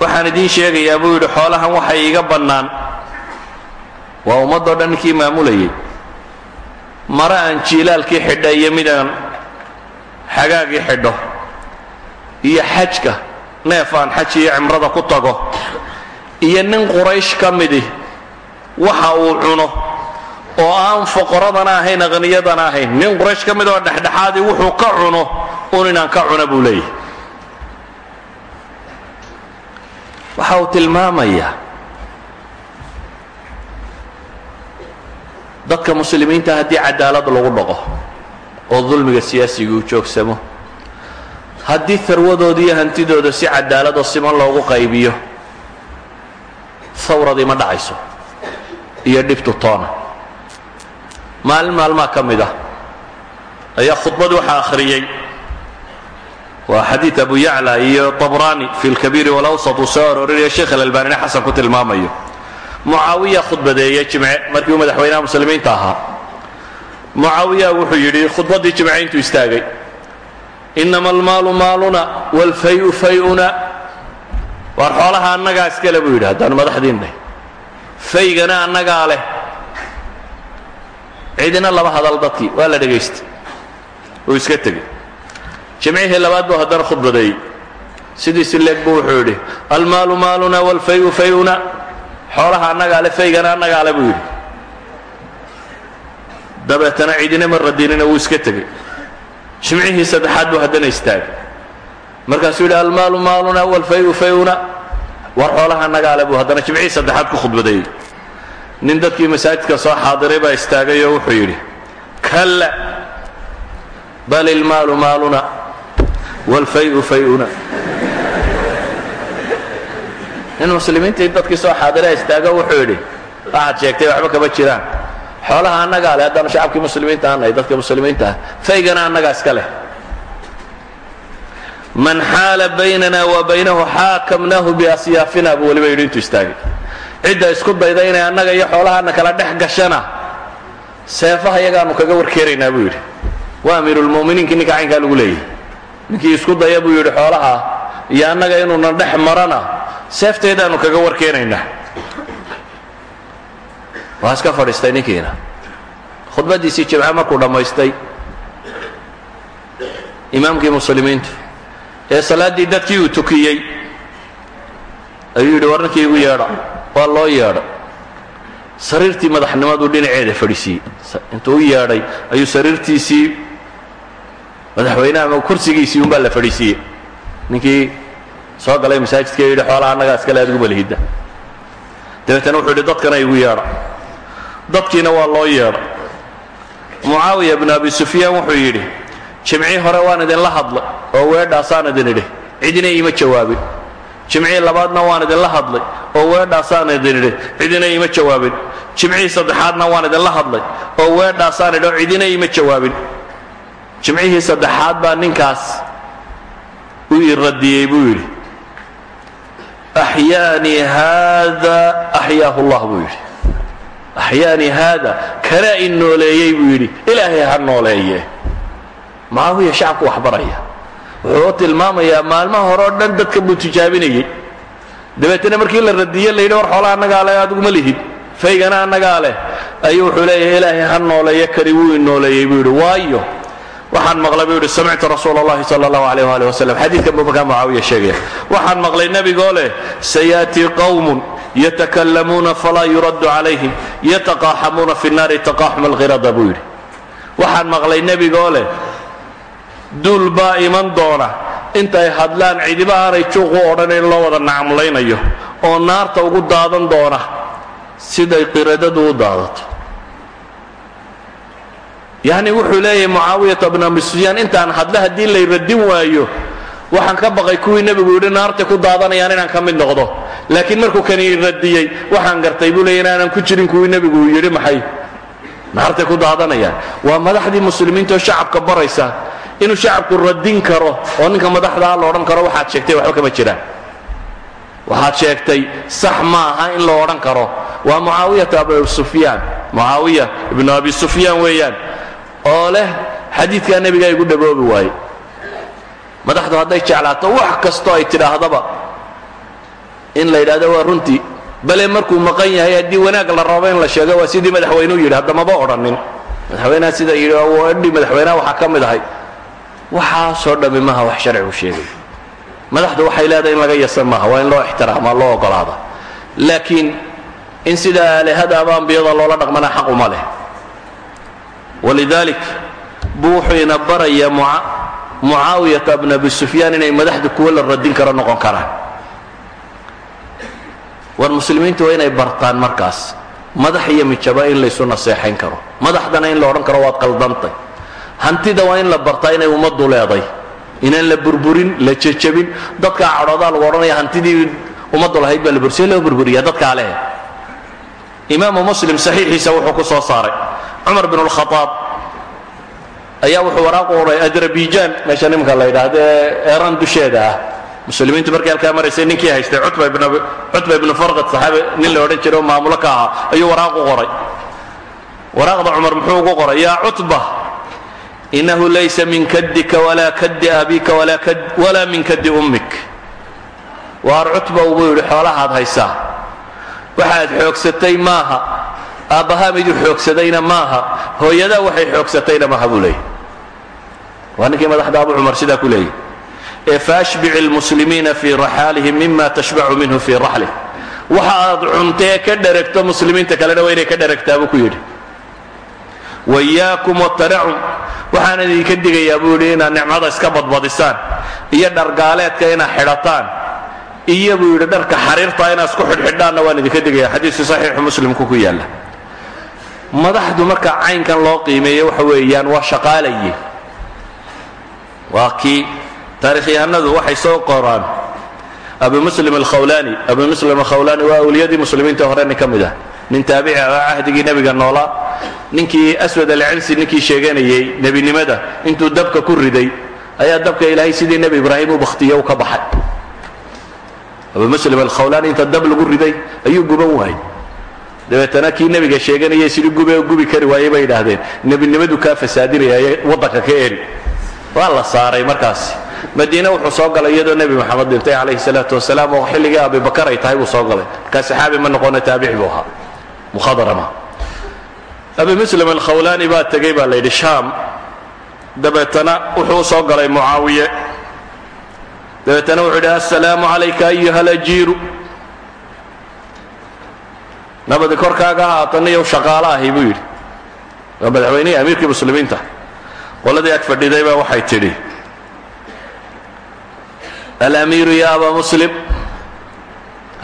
waxaan idiin sheegayaa buu yidhi xoolahan waxay iga bannaan. Waa ummaddoo dhan ninkii maamulayay. Mare aan jiilaalkii xidha iyo mid aan xagaagii xidho iyo xajka neef aan xaj iyo cimrada ku tago iyo nin quraysh ka midi waxa uu cuno oo aan foqoradana ahayn aqniyadana ahayn. Nin quraysh ka mid oo dhexdhexaadii wuxuu ka cuno un inaan ka cuna buu leeyahy waxa uu tilmaamayaa dadka muslimiinta haddii cadaalad lagu dhaqo oo dulmiga siyaasiga uu joogsamo haddii harwadooda iyo hantidooda si cadaaladoo siman loogu qaybiyo hawradii ma dhacayso iyo dhibtu toona maalin maalmaa ka mid ah ayaa khudbad waxaa akhriyey waa xadiid abu yacla iyo طabrani fi اlkabiiri wاlawsط uu soo aroorinayo sheekh alalbanina xasan ku tilmaamayo mucaawiya khudbadeeye jimce markii uu madaxweynaha muslimiinta ahaa mucaawiya wuxuu yidhi khudbaddii jimce intuu istaagay inama almaalu maaluna wاlfayu fayuna waar xoolaha annagaa iskale buu yidhi haddaan madaxdiin dheh faygana annagaa leh. Cidina laba hadal dadkii waa la dhegaystay uu iska tegey jimcihii labaad buu haddana khudbadeeyey sidiisi leeg buu wuxuu yidhi almaalu maaluna wاlfayu fayuna. Xoolaha annagaa le faygana annagaa le buu yidhi. Dabeetana cidina ma radinina wuu iska tegey jimcihii saddexaad buu haddana istaagay markaasuu yidhi almaalu maaluna wاlfayu fayuna war xoolaha annagaa le buu haddana jimcihii saddexaad ku khudbadeeyey nin dadkii masaajidka soo xaadiray baa istaagay oo wuxuu yidhi kalla bal ilmaalu maaluna wاlfayu fayuna. Nin muslimiintii dadkii soo xaadira istaago wuxuu yidhi waxaad sheegtay waxba kama jiraan. Xoolaha annagaa leh haddaanu shacabkii muslimiinta anahay dadka muslimiinta ah faygana annagaa iska leh man xaala baynana wa baynahu xaakamnaahu biasyaafina buu weliba yidhi intuu istaagay. Cidda isku dayda inay annaga iyo xoolahaana kala dhex gashana seefaha iyagaanu kaga warkeeraynaa buu yidhi. Waa amiirulmuminiinkii ninka caynkaa lagu leeyahy ninkii isku daya buu yidhi xoolaha iyo annaga inuuna dhex marana seefteedaanu kaga warkeenaynaa. Waa iska fadhiistay ninkiina. Khudbaddiisii jimce markuu dhammaystay imaamkii muslimiintu ee salaaddii dadkii uu tukiyey ayuu yidhi war ninkii igu yeedha waa loo yeedha sariirtii madaxnimaduu dhinaceeda fadhiisiiyey intuu u yeedhay ayuu sariirtiisii madaxweynaha ama kursigiisii unbaa la fadhiisiiyey ninkii soo galay masaajidka yidhi xoolaha annagaa iskale aad ugu balhidda dabeetana wuxuu yidhi dadkana igu yeedha dadkiina waa loo yeedha mucaawiya bnu abi sufyaan wuxuu yidhi jimcii hore waan idinla hadlay oo weedhaasaan idin idhi. Cidina iima jawaabin. Jimcii labaadna waan idinla hadlay oo weedhaasaan idin idhi. Cidina iima jawaabin. Jimcii saddexaadna waan idinla hadlay oo weedhaasaan idhi. Oo cidina iima jawaabin. Jimcihii saddexaad baa ninkaas u ii radiyey buu yidhi. Axyaanii haada axyaahu llah buu yidhi. Axyaanii haada kanaa i nooleeyey buu yidhi. Ilaahay ha nooleeye maawiya shacabka waxbaraya. Wuxuu tilmaamayaa maalmaha hore oo dhan dadka buu tijaabinayey dabeetana markii la radiye layidhi war xoolaa annagaa leh aduguma lihid. Faygana annagaa leh. Ayuu wuxuu leeyahay ilaahay ha nooleeya kani wuu inooleeyey buu yidhi. Waayo. Waxaan maqlay buu yidhi samictu rasuul allahi sala allahu alayh waali wasalam xadiidkan buu markaa mucaawiya sheegaya. Waxaan maqlay nebigoo leh sayaatii qawmun yatakalamuuna falaa yuraddu calayhim yataqaaxamuuna fi nnaari taqaaxum alkhirada buu yidhi. Waxaan maqlay nebigoo leh duul iman doona. Intay hadlaan cidiba aanay juuq u odhan in loo wada nacamlaynayo oo naarta ugu daadan doona. Siday qiradadu u daadato. Yacni wuxuu leeyahay mucaawiyata bn abi sufyaan intaan hadle haddii lay radin waayo waxaan ka baqay kuwii nebigu yidhi naartay ku daadanayaan inaan ka mid noqdo. Laakiin markuu kani radiyey waxaan gartay buu leeyay inaanan ku jirin kuwii nebigu yidhi maxay? Naartay ku daadanayaan. Waa madaxdii muslimiinta oo shacabka baraysa inuu shacabku radin karo oo ninka madaxdaa la odhan karo waxaad sheegtay waxba kama jiraan waxaad sheegtay sax ma aha in la odhan karo. Waa mucaawiyata abu sufyaan. Mucaawiya ibnu abi sufyaan weeyaan. Oo leh xadiidkaa nebigaa igu dhaboobi waaye madaxdu hadday jeclaato wax kastoo ay tidhaahdaba in la yidhahdo waa runtii. Bale markuu maqan yahay haddii wanaag la rabo in la sheego waa sidii madaxweyneu yidhi haddamaba odhanin madaxweynaha sida yidhi adhi madaxweynaha waxaa ka mid ahay waxaasoo dhammi maha wax sharcigu sheegay. Madaxdu waxay leedahay in laga yasan maaha waa in loo ixtiraamaa loo ogolaada laakiin in sida aalihada ama ambiyada loola dhaqmana xaq uma leh. Walidalik buu wuxuu ina barayaa mucaawiyata bn abi sufyaan inay madaxda kuwo la radin karo noqon karaan. War muslimiintu waa inay bartaan markaas madax iyo mijaba in laysu naseexayn karo. Madaxdana in la odhan karo waad qaldantay hantida waa in la bartaa inay ummaddu leeday inaan la burburin la jejabin dadkaa cadhoodaa lagu odhanaya hantidii ummaddu lahayd baa la bursee loo burburiyaa dadkaa leh imaamu muslim saxiixiisa wuxuu ku soo saaray. Cumar bin اlkhaaab ayaa wuxuu waraaq u oray adrabijan meesha nimanka la yidhaahdo ee eran dusheeda ah. Muslimiintu markay halkaa maraysay ninkii haystay cutba ibnu farqad saxaabi nin la odhan jiray oo maamulo ka ahaa ayuu waraaq u qoray. Waraaqda cumar muxuu ugu qoray yaa cutba inahu laysa min kadika walaa kadi abika walaa min kadi ummik waar cutba buu yidhi xoolahaad haysaa waxaad xoogsatay maaha aabbahaa miduu xoogsadayna maaha hooyadaa waxay xoogsatayna maaha buu leeyay waa ninkii madaxda abu cumar sidaa ku leeyay ee faashbic اlmuslimiina fii raxaalihim mima tashbacu minhu fii raxlih waxa aad cuntee ka dheragto muslimiinta kalena waa inay ka dheragtaa buu ku yidhi wayaakum watanacum waxaan idinka digayaa buu yidhi inaad nicmada iska badbadisaan iyo dhargaaleedka inaad xidhataan iyo buu yidhi dharka xariirta inaad isku xidhxidhaanna waan idinka digaya xadiiskii saxiixu muslimku ku yaalla madaxdu marka caynkan loo qiimeeyo waxa weeyaan waa shaqaalaye waa kii taarikhyahanadu waxay soo qoraan abu muslim alkhawlani abu muslim alkhawlani waa awliyadii muslimiinta hore nin ka mid ah nin taabici ah cahdigii nebiga noolaa ninkii aswad alcinsi ninkii sheeganayey nebinimada intuu dabka ku riday ayaa dabka ilaahay sidii nebi ibraahim u bakhtiye u ka baxay. Abu muslim alkhawlani inta dab lagu riday ayuu guban waayey. Dabeetana kii nebiga sheeganayay sidii gube gubi kari waayey bay idhaahdeen. Nebinimadu kaa fasaadinaya waddanka ka eri waa la saaray markaasi madiine wuxuu soo galay iyadoo nebi moxamed dhintay calayhi salaatu wasalaam oo xilligii abibakar ay tahay buu soo galay. Markaa saxaabi ma noqone taabici buu ahaa mukhadarama abi muslim alkhawlani baa tegey baa la yidhi shaam dabeetana wuxuu soo galay mucaawiye dabeetana wuxuu yidhi assalaamu calayka ayuha lajiiru nabadi korkaaga haataniyow shaqaalo ahi buu yidhi waa madaxweynihii amiirkii muslimiinta qoladii ag fadhiday baa waxay tidhi alamiiru ya aba muslim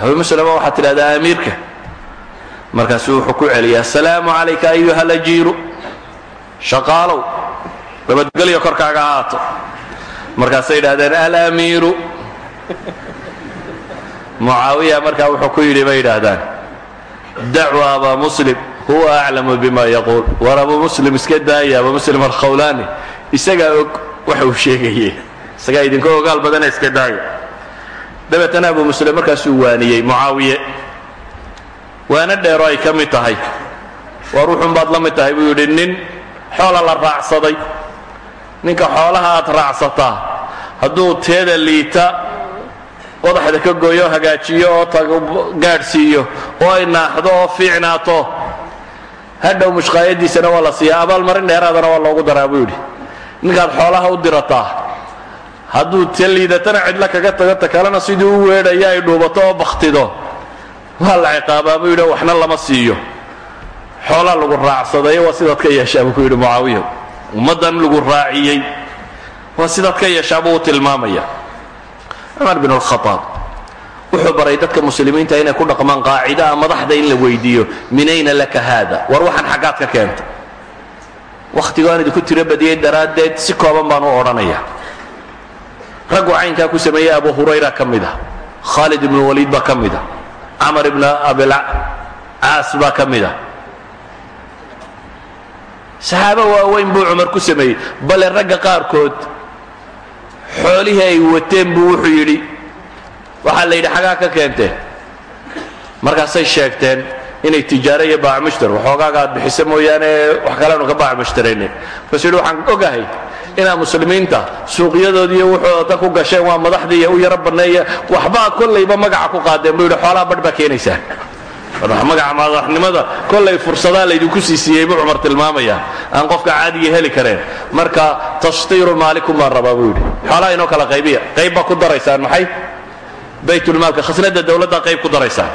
abi muslima waxaad tidhahdaa amiirka markaasuu wuxuu ku celiyay assalaamu calayka ayuha lajiiru shaqaalow nabadgelyo korkaaga ahaato. Markaasay yidhahdeen alamiiru mucaawiya markaa wuxuu ku yidhi bay yidhaahdaan aba muslim huwa aclamu bima yaquul. War abu muslim iska daaya muslim alkhawlani isagaa og waxa uu sheegaye isagaa idinka ogaal badana iska daaya dabeetana abu muslim markaasuu waaniyey mucaawiye waana dheero ay ka mid tahay. War wuxun baad la mid tahay buu yidhi nin xoola la raacsaday. Ninka xoolaha aad raacsataa hadduu teeda liita wadaxda ka gooyo hagaajiyo oo gaadhsiiyo oo ay naaxdo oo fiicnaato hadhow mushqaayadiisana waa la siiyaa abaalmarin dheeraadana waa loogu daraa buu yidhi. Ninkaad xoolaha u dirataa hadduu te liidatana cidla kaga tago ta kalena sidii u weedhaya ay dhuubato oo bakhtido waa la ciqaabaa buu yidhi waxna lama siiyo. Xoolaa lagu raacsadayo waa sidaad ka yeeshaa buu ku yidhi mucaawiya. Ummaddan lagu raaciyey waa sidaad ka yeeshaa buu u tilmaamaya. Cumar bin alkhaaab wuxuu baray dadka muslimiinta inay ku dhaqmaan qaacidaa madaxda in la weydiiyo min ayna laka haada war waxaan xaggaad ka keenta wakhtigo aan idinku tiro badiyey daraaddeed si kooban baan u odhanaya raggu caynkaa ku sameeyey abu hurayra ka mid a khaalid ibnu waliid baa ka mid a camar ibna abilcaas baa ka mid a saxaabo waaweyn buu cumar ku sameeyey bale ragga qaarkood xoolihii ay wateen buu wuxuu yidhi waxaa la yidhi xagaa ka keenteen markaasay sheegteen inay tijaaro iyo baacmushtar waxoogaaga aad bixisa mooyaane wax kaleanu ka baacmushtaraynin markaasuu yidhi waxaan ogahay inaa muslimiinta suuqyadoodii iyo wuxuu dan ku gasheen waa madaxdii iyo u yaro banneeya waxbaa kollayba magaca ku qaadeen buu yidhi xoolaha badh baa keenaysaan magaca madaxnimada kollay fursadaa laydinku sii siiyey buu cumar tilmaamaya aan qofka caadiga heli kareen. Marka tashtiiru maalikum baan rabaa buu yidhi. Xoolaha inoo kala qaybiya. Qayb baa ku daraysaan maxay? Baytulmaalka khasnada dawladdaa qayb ku daraysaan.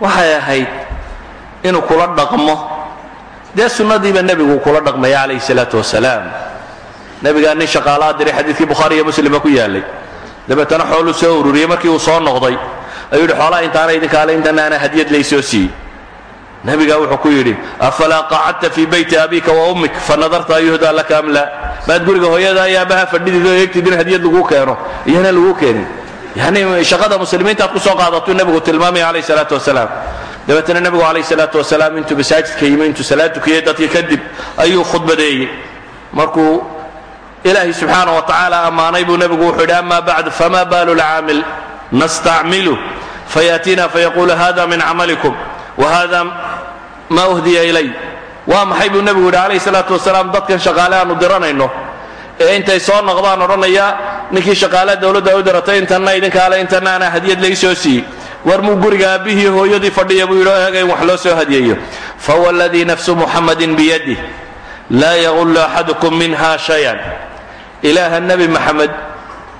Waxay ahayd inuu kula dhaqmo dee sunnadiiba nebigu kula dhaqmaya calayhi salaatu wasalaam. Nebigaa nin shaqaalaha diray xadiidkii bukhaari iyo muslimba ku yaalay. Dabeetana xooluu soo ururiyey markii uu soo noqday ayuu yidhi xoolaha intaana idinkaale intana ana hadiyad laysoo siiyey. Nebigaa wuxuu ku yidhi afalaa qacadta fii bayti abika wa ummik fanadarta ayuhdaa laka am laa. Maad guriga hooyada iyo aabbaha fadhidid oo eegtid in hadiyad laguu keeno iyana laguu keenin. Yani shaqada muslimiintaad ku soo qaadatuu nebigu tilmaamaya calayh salaatu wasalaam dabeetana nebigu calayh salaatu wasalaam intuu masaajidka yimi intuu salaad dadkii kadib ayuu khudbadeeyey. Markuu ilaahay subxaana wa tacaala ammaanay buu nebigu wuxuu yidhi ama bacd fama baalu lcaamil nastacmilu? Fayaatiina fayaqulu hada min camalikum wahada ma uhdiya ilay. Waa maxay buu nebigu yidhi calayhi salaatu wasalaam dadkan shaqaale aanu diranayno. Ee intay soo noqdaan odhanaya ninkii shaqaale dawladda u diratay intanna idinkaale intanna hadiyad laysoo siiyey war muu guriga aabbihii hooyadii fadhiya buu yidhi eega in wax loo soo hadiyeeyo. Fawladii nafsu muxammadin biyadih laa yaqullu axadukum minha shayan. Ilaaha nebi maxamed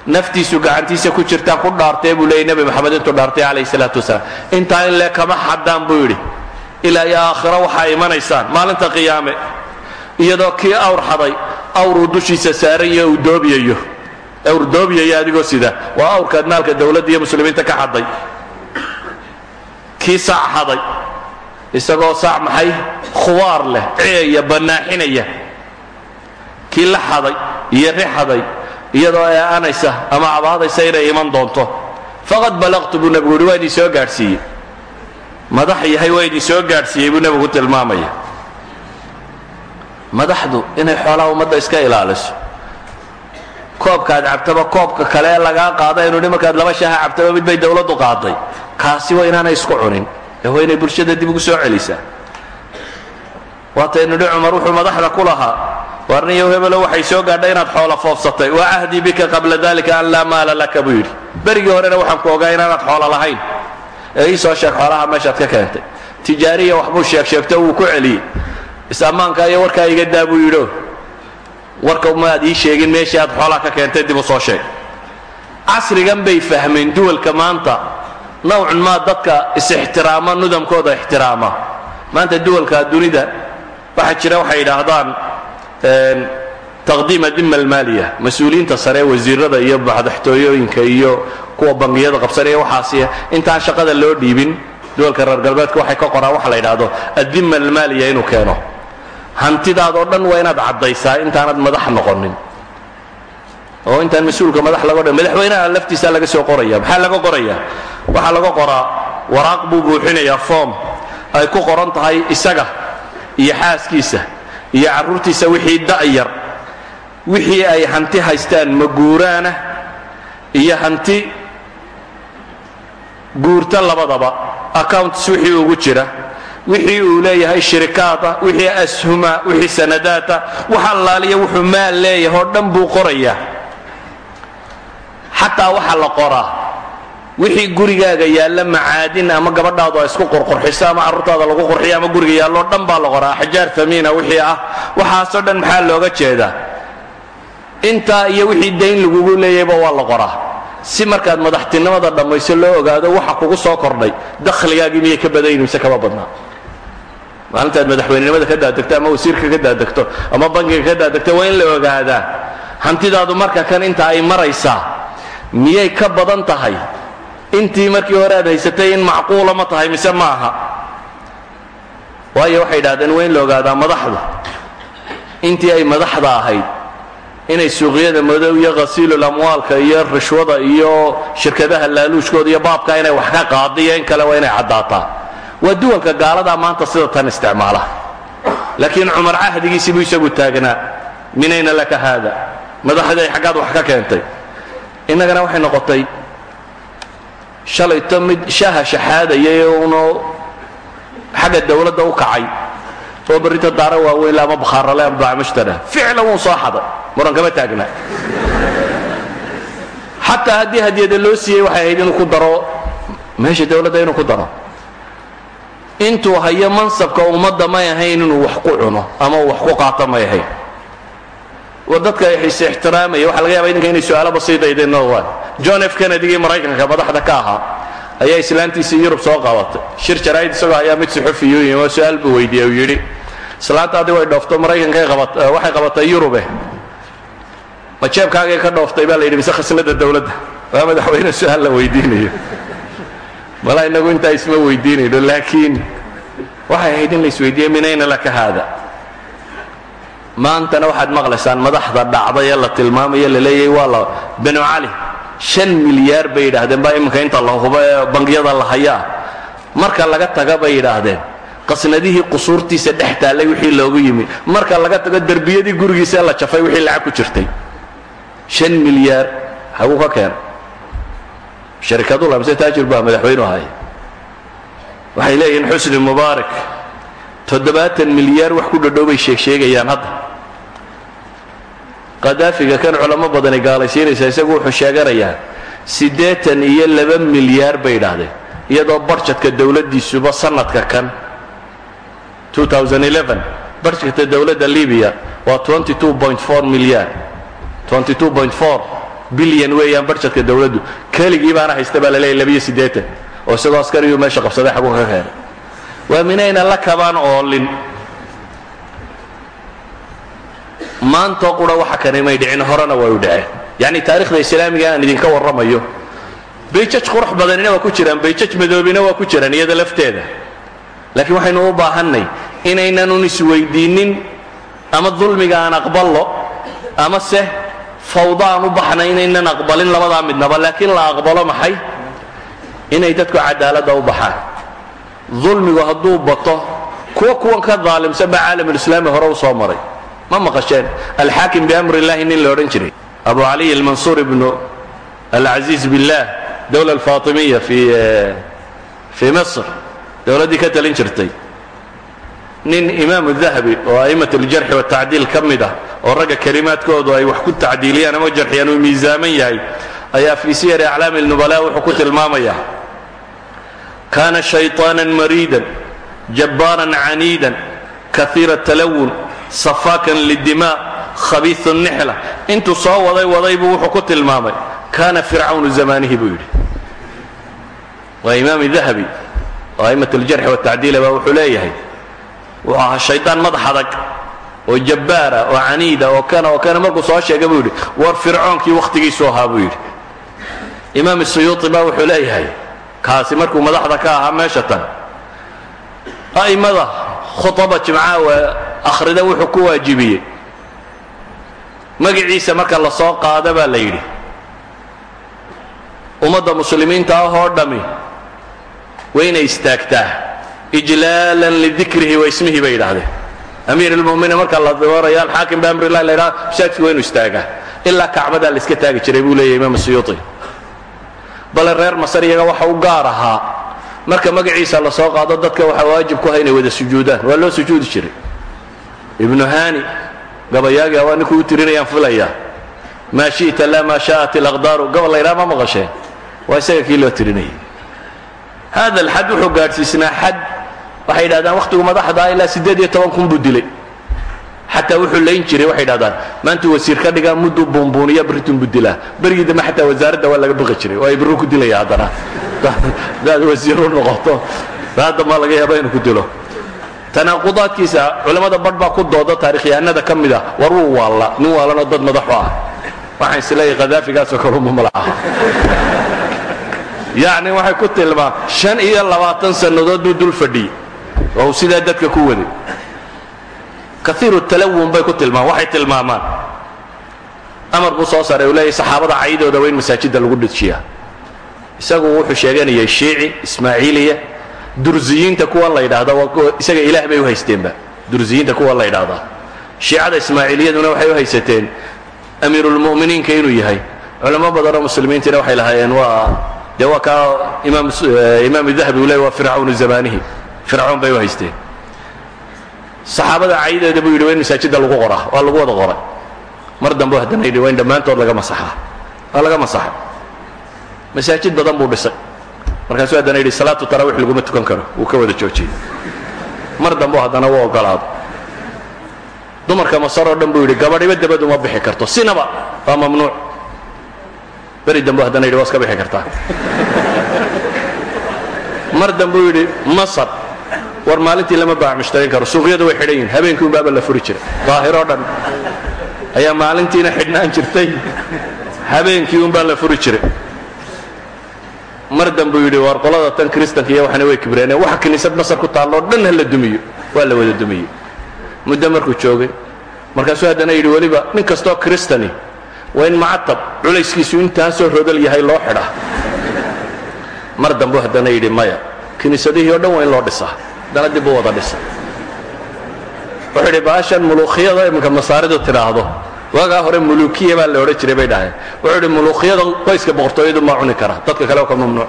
naftiisu gacantiisa ku jirtaan ku dhaartee buu leeyay nebi maxamed intuu dhaartay calayhi salaatu wasalaam intaa in lee kama xadaan buu yidhi ilaa iyo aakhiro waxaa imanaysaan maalinta qiyaame. Iyadoo kii awr xaday awruu dushiisa saaran iyo uu doobiyayo awr doobiyayo adigoo sida waa awrkaad maalka dawladda iyo muslimiinta ka xaday kii xaday isagoo saac maxay? Khuwaar leh ceeya bannaaxinaya. Kii la xaday iyo ri xaday iyadoo ee'anaysa ama cabaadaysa inay iman doonto. Faqad balaqtu buu nebigu yidhi waa idin soo gaadhsiiyey. Madax yahay waa idin soo gaadhsiiyey buu nebigu tilmaamaya. Madaxdu inay xoolaha ummadda iska ilaaliso. Koobkaad cabtaba koobka kale lagaa qaada inu hi markaad laba shaaha cabtaba mid bay dawladdu qaaday kaasi waa inaanay isku cunin. Ee waa inay bulshada dib ugu soo celisaa waataynu dhi cumar wuxuu madaxda ku lahaa. Warniyow hebelo waxay soo gaadhay inaad xoola foofsatay. Wa cahdii bika qabla dalika an laa maala laka buu yidhi. Berigii horena waxaan ku ogaa inaanaad xoola lahayn. Ee ii soo sheeg xoolaha meeshaad ka keentay. Tijaariya waxbuu sheeg sheegto wuu ku celiyey. Is-ammaanka iyo warkaa iga daa buu yidho warka maaad ii sheegin meeshii aad xoolaha ka keentay dib u soo sheeg. Casrigan bay fahmeen duwalka maanta nawcun maa dadka is-ixtiraama nudamkooda ixtiraama. Maanta duwalka dunida waxaa jira waxay yidhaahdaan taqdiima dima almaaliya. Mas'uuliyiinta sare wasiirada iyo madaxtooyooyinka iyo kuwa bangiyada qabsanaya waxaasi intaan shaqada loo dhiibin duwalka reer galbeedka waxay ka qoraan waxa la yidhaahdo addima almaaliya inuu keeno. Hantidaadoo dhan waa inaad caddaysaa intaanad madax noqonin oo intaan mas'uulka madax laga dh madaxweynaha laftiisa laga soo qoraya. Maxaa laga qoraya waxaa laga qoraa waraaq buu buuxinayaa foom. Ay ku qoran tahay isaga iyo xaaskiisa iyo carruurtiisa wixii da'yar wixii ay hanti haystaan ma guuraana iyo hanti guurta labadaba accounts wixii ugu jira. Wixii uu leeyahay shirikaada wixii ashuma wixii sanadaata wax allaaliya wuxuu maal leeyahay oo dhan buu qorayaa xataa waxa la qoraa. Wixii gurigaaga yaalla macaadin ama gabadhaadu isku qurqurxiso ama carruurtaada lagu qurxiyo ama guriga yaalloo dhan baa la qoraa. Axjaar famiina wixii ah. Waxaasoo dhan maxaa looga jeedaa? Intaa iyo wixii dayn lagugu leeyayba waa la qoraa. Si markaad madaxtinimada dhammayso loo ogaado waxa kugu soo kordhay. Dakhligaagii miyay ka badan yihiin mise kama badnaa maalintaad madaxweynenimada ka daadegto ama wasiirka ka daadegto ama bankiga ka daadegto waa in la ogaadaa. Hantidaadu marka kan inta ay maraysaa miyay ka badan tahay? Intii markii hore aad haysatay in macquula ma tahay mise ma aha? Waayo waxay idhahdeen waa in la ogaadaa madaxdu intii ay madaxda ahayd inay suuqyada madow iyo khasiilul amwaalka iyo rishwada iyo shirkadaha laaluushkooda iyo baabka inay wax ka qaadiyo in kale waa inay caddaataa. Waa duwanka gaaladaa maanta sida tan isticmaala. Laakiin cumar cahdigiisii buu isagu taagnaa minayna laka haada madaxday xaggaad wax ka keentay innagana waxay noqotay shalayto mid shaha shaxaadayay uno xagga dawladda u kacay oo berrinta daara waaweyn le ama bakhaarale ama bacmushtara ficlan wuu soo xaday muran kama taagna. Xataa haddii hadiyada loo siiyey waxay ahayd inuu ku daro meesha dawladda inuu ku daro. Intuu hayo mansabka ummadda may ahayn inuu wax ku cuno ama uu wax ku qaato may ahayn dadka is ixtiraamaya waxa laga yaba idinka inay su'aalaba sii daydeen norwan john f. Kennedygii maraykanka madaxda ka ahaa ayaa islaantiisii yurub soo qabatay shir jaraa'id isagoo ayaa mid suxufiyu yimi oo su'aal buu weydiiyey uu yidhi islaanta adig way dhoofto maraykankay waxay qabatay yurube. Ma jeebkaagay ka dhooftay baa la yidhi mise khasnada dawladda waa madaxweyne su'aal la weydiinayo. Mala inagu intaa isma weydiinayno laakiin waxay ahayd in la isweydiiye minayna laka haada maantana waxaad maqlaysaan madaxda dhacday ee la tilmaamayo la leeyahay waa la banu cali. Shan milyaar bay yidhaahdeen baa iminka inta la hubo ee bangiyada la hayaa. Marka laga taga bay yidhaahdeen. Qasnadihii qusuurtiisa dhex taallay wixii loogu yimi. Marka laga tago derbiyadii gurigiisa la jafay wixii lacag ku jirtay. Shan milyaar haguu ka keena sharikadula mise taajir baa madaxweynu haya waxay leeyihiin xusni mubaarak. Toddobaatan milyaar wax ku dhadhow bay sheegsheegayaan hadda qadaafiga kan culamo badani gaalaysiinaysaa isagu wuxuu sheeganayaa siddeetan iyo laba milyaar bay idhaahdeen iyadoo barjadka dawladdiisuba sanadka kan barjadka dawladda libiya waa milyaar bilyan weeyaan barjadka dawladdu keligii baana haysta baa la leeyahy labiyo siddeetan oo isagoo askariyuu meesha qabsaday xaguu ka keenay waa minayna la kabaan oolin maantoo qura waxa kani may dhicin horena way u dhaceen. Yacni taarikhda islaamiga aan idinka warramayo. Bayjaj qurux badanina waa ku jiraan bayjaj madoobina waa ku jiraan iyada lafteeda. Laakiin waxaynu u baahannay inaynanun isweydiinnin ama dulmiga aan aqballo ama se fawda aan u baxnay inaynan aqbalin labadaa midnaba laakiin la aqbalo maxay? Inay dadku cadaaladda u baxaan. Dulmigu hadduu bato kuwa kuwan ka daalimsan baa caalamulislaami hore u soo maray ma maqasheen? Alxaakim biamri illahi nin la odhan jiray. Abu caliy almansuur ibnu alcaziiz billah dowla alfaatimiya fi fii misr. Dowladdii ka talin jirtay. Nin imaamu dahabi oo a'immat aljarxi watacdiil ka mid ah oo ragga kelimaadkoodu ay wax ku tacdiiliyaan ama jarxiyaan uu miisaaman yahay ayaa fii siyari aclaami lnubala wuxuu ku tilmaamaya. Kana shayطaanan mariidan jabbaaran caniidan kaiira talawun safaakan lidima khabiiu nixla. Intuu soo waday waday buu wuxuu ku tilmaamay kana fircawnu zamanihi buu yidhi. Waa imaami dahabi oo a'immat aljarxi watacdiila baa wuxuu leeyahay wuxuu ahaa shaydaan oo jabbaara oo caniida oo kana oo kana markuu soo sheegay buu yidhi war fircoonkii wakhtigiisu ahaa buu yidhi. Imaam suyuuطi baa wuxuu leeyahay kaasi markuu madaxda ka ahaa meesha tan waa akhrida wuxuu ku waajibiyey. Magaciisa marka la soo qaada baa la yidhi ummadda muslimiinta ah oo dhammi inay istaagtaa. Ijlaalan lidikrihi wa ismihi bay yidhaahdeen. Amiir اlmuminiin marka la dooraya alxaakim biamri lah la ydhaha masaajidku waa istaagaa. Ilaa kacbadaa la iska taagi jiray buu leeyahy imaam suyuuطi bale reer masar iyaga waxa u gaar ahaa. Marka magaciisa la soo qaado dadka waxaa waajib ku ha inay wada sujuudaan. Waa loo sujuudi jiray ibnu hani gabayaaga waa ninkuu u tirinayaan filaya. Maa shi'ta laa maa sha'at alaqdaaru gabal la ydhaha ma maqasheen waa isaga kii loo tirinayay. Hada alxad wuxuu gaadhsiisnaa xad waxay yidhahdaan wakhtigu madaxdaa ilaa siddeed iyo toban kun buu dilay. Xataa wuxuu layn jiray waxay yidhahdaan maantuu wasiir ka dhigaa mudduu buunbuuniya berritun buu dilaa. Berigii dambe xataa wasaaradda waa laga baqi jiray oo ay birru ku dilaya haddana. Hadaad wasiiru noqoto. Hadda maa laga yaaba inuu ku dilo tanaaqudaadkiisa culammada badh baa ku dooda taarikhyahanada ka mid a war wuu waalla nin waalanoo dad madaxu ah. Waxaan is leeyahay khadaafigaasoo kalunbu malaha. Yacni waxay ku tilmaam shan iyo labaatan sannadood buu dul fadhiyey. Oo uu sidaa dadka ku waday kaiiru talawun bay ku tilmaamaan waxay tilmaamaan. Amar buu soo saaray uu leeyahy saxaabada caydooda waa in masaajidda lagu dhijiyaa isagu wuxuu sheeganayay shiici ismaaciiliya dursiyiinta kuwan la yidhaahda isaga ilaah bay u haysteenba. Dursiyiinta kuwan la yidhaahdaa shiicada ismaaciiliyaduna waxay u haysateen amiirulmu'miniinka inuu yahay. Culamo badanoo muslimiintiina waxay lahaayeen waa dee waa kaa imaam dahabi uu leey waa fircawnu zamanihi fircoon bay u haysteen. Saxaabada caydeeda buu yidhi waa in masaajidda lagu qoraa waa lagu wada qoray. Mar dambe haddana yidhi waa in dhammaantood laga masaxaa waa laga masaxay masaajid badan buu dhisay markaasuu haddana yidhi salaatu tarawix laguma tukan karo. Wuu ka wada joojiyey. Mar dambe haddana u ogolaado. Dumarka masar oo dhan buu yidhi gabadhiba dabad uma bixi karto sinaba waa mamnuuc. Beri dambe haddana yidhi waa iska bixi kartaa. Mar dambe uu yidhi masar war maalintii lama baac karo suuqyadu way xidhan yihiin habeenkii un baaba la furi jiray daahiroo dhan ayaa maalintiina xidhnaan jirtay habeenkii un baa la furi jiray mar dambuu yidhi war qolada tan kristanka iyo waxna way kibreen waxa kiniisad masar ku taalloo dhan ha la dumiyo. Waa la wada dumiyey muddo markuu joogay markaasuu haddana yidhi weliba nin kastoo kristani waa in macatab culayskiisu intaasoo rodol yahay loo xidhaa mar dambuu haddana yidhi maya kiniisadihii o dhan waa in loo dhisaa. Haddana dib u wada dhisa wuxuu yidhi baashan muluukhiyada iminka masaaridu tidhaahdo waagaa hore muluukiya baa la odhan jiray bay dhaheen wuxuu yidhi muluukhiyada qoyska boqortooyadu ma cuni kara dadka kale ka mamnuuc.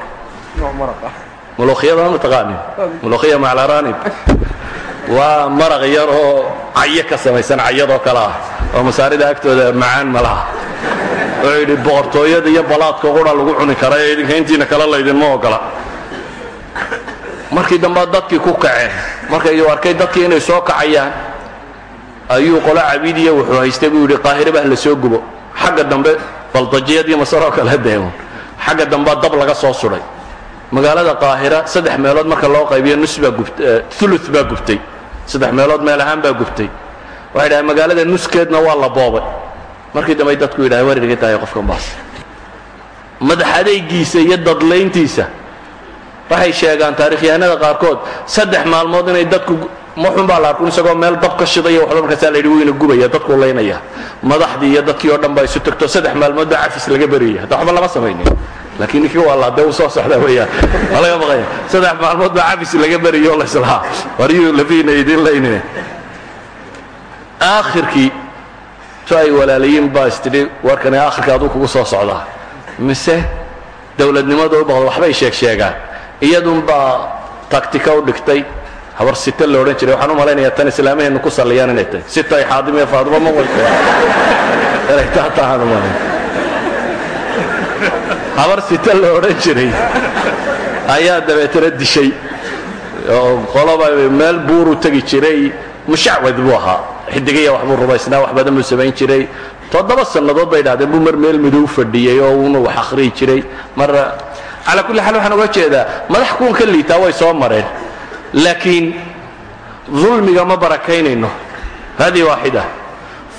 Muluukhiyada ma taqaanin muluukhiya maclaranib waa maraq yar oo cayo ka samaysan cayadoo kale ah. Oo masaarida agtooda macaan ma laha. Wuxuu yidhi boqortooyada iyo balaadka qura lagu cuni kara ee idinka intiina kale laydinma ogola. Markii dambaa dadkii ku kaceen. Markay arkay dadkii inay soo kacayaan ayuu qolo cabiidiya wuxuu haystay buu yidhi qaahirabah la soo gubo. Xagga dambe baldajiyadii masaroo kale deeman xagga dambaa dab laga soo sudhay magaalada qaahira saddex meelood marka loo qaybiyo nus baa gubt ulu baa gubtay. Saddex meelood meel ahaan baa gubtay. Waxay dhahay magaalada nuskeedna waa la boobay. Markii dambay dadku yidhahay war tahay qofkan baas. Madax iyo dadlayntiisa waxay sheegaan taarikhyahanada qaarkood saddex maalmood inay dadku maxun baa la arkun isagoo meel dab ka shidaya waxba markaasaa la yidhi wayna gubaya dadkuu laynaya. Madaxdii iyo dadkii oo dhan baa isu tagto saddex maalmood baa cafis laga beriyay hadda waxba lama samaynin. Laakiin ninkii waa laadee uu soo socdaa weeyaan. Waa laga baqaya. Saddex maalmood baa cafis laga beriyo la islahaa waryuu lafiina idin laynine. Aakhirkii to ay walaalayiin baa istidhi warkani aakhirka aduu kugu soo socdaa mise dowladnimadu u baqdo waxbay sheeg sheegaan. Iyadunbaa taktika u dhigtay habar sita la odhan jiray. Waxaan u malaynayaa tan islaamaheennu ku salliyaan inay tahay. Sita ay xaadimiya faadimo ma wayta inay taa tahaan u malay habar sita la odhan jiray. Ayaa dabeetana dishay. Oo qoloba meel buuruu tegi jiray. Mushacwad buu ahaa. Xidigaya waxbuu rumaysnaa wax badan buu samayn jiray. Toddoba sannadood bay dhahdeen buu mar meel madow fadhiyey oo uuna wax akhriyi jiray. Mar calaa kulli xaal waxaan uga jeedaa madax kuwan ka liitaa way soo mareen laakiin dulmiga ma barakaynayno. Hadihi waaxida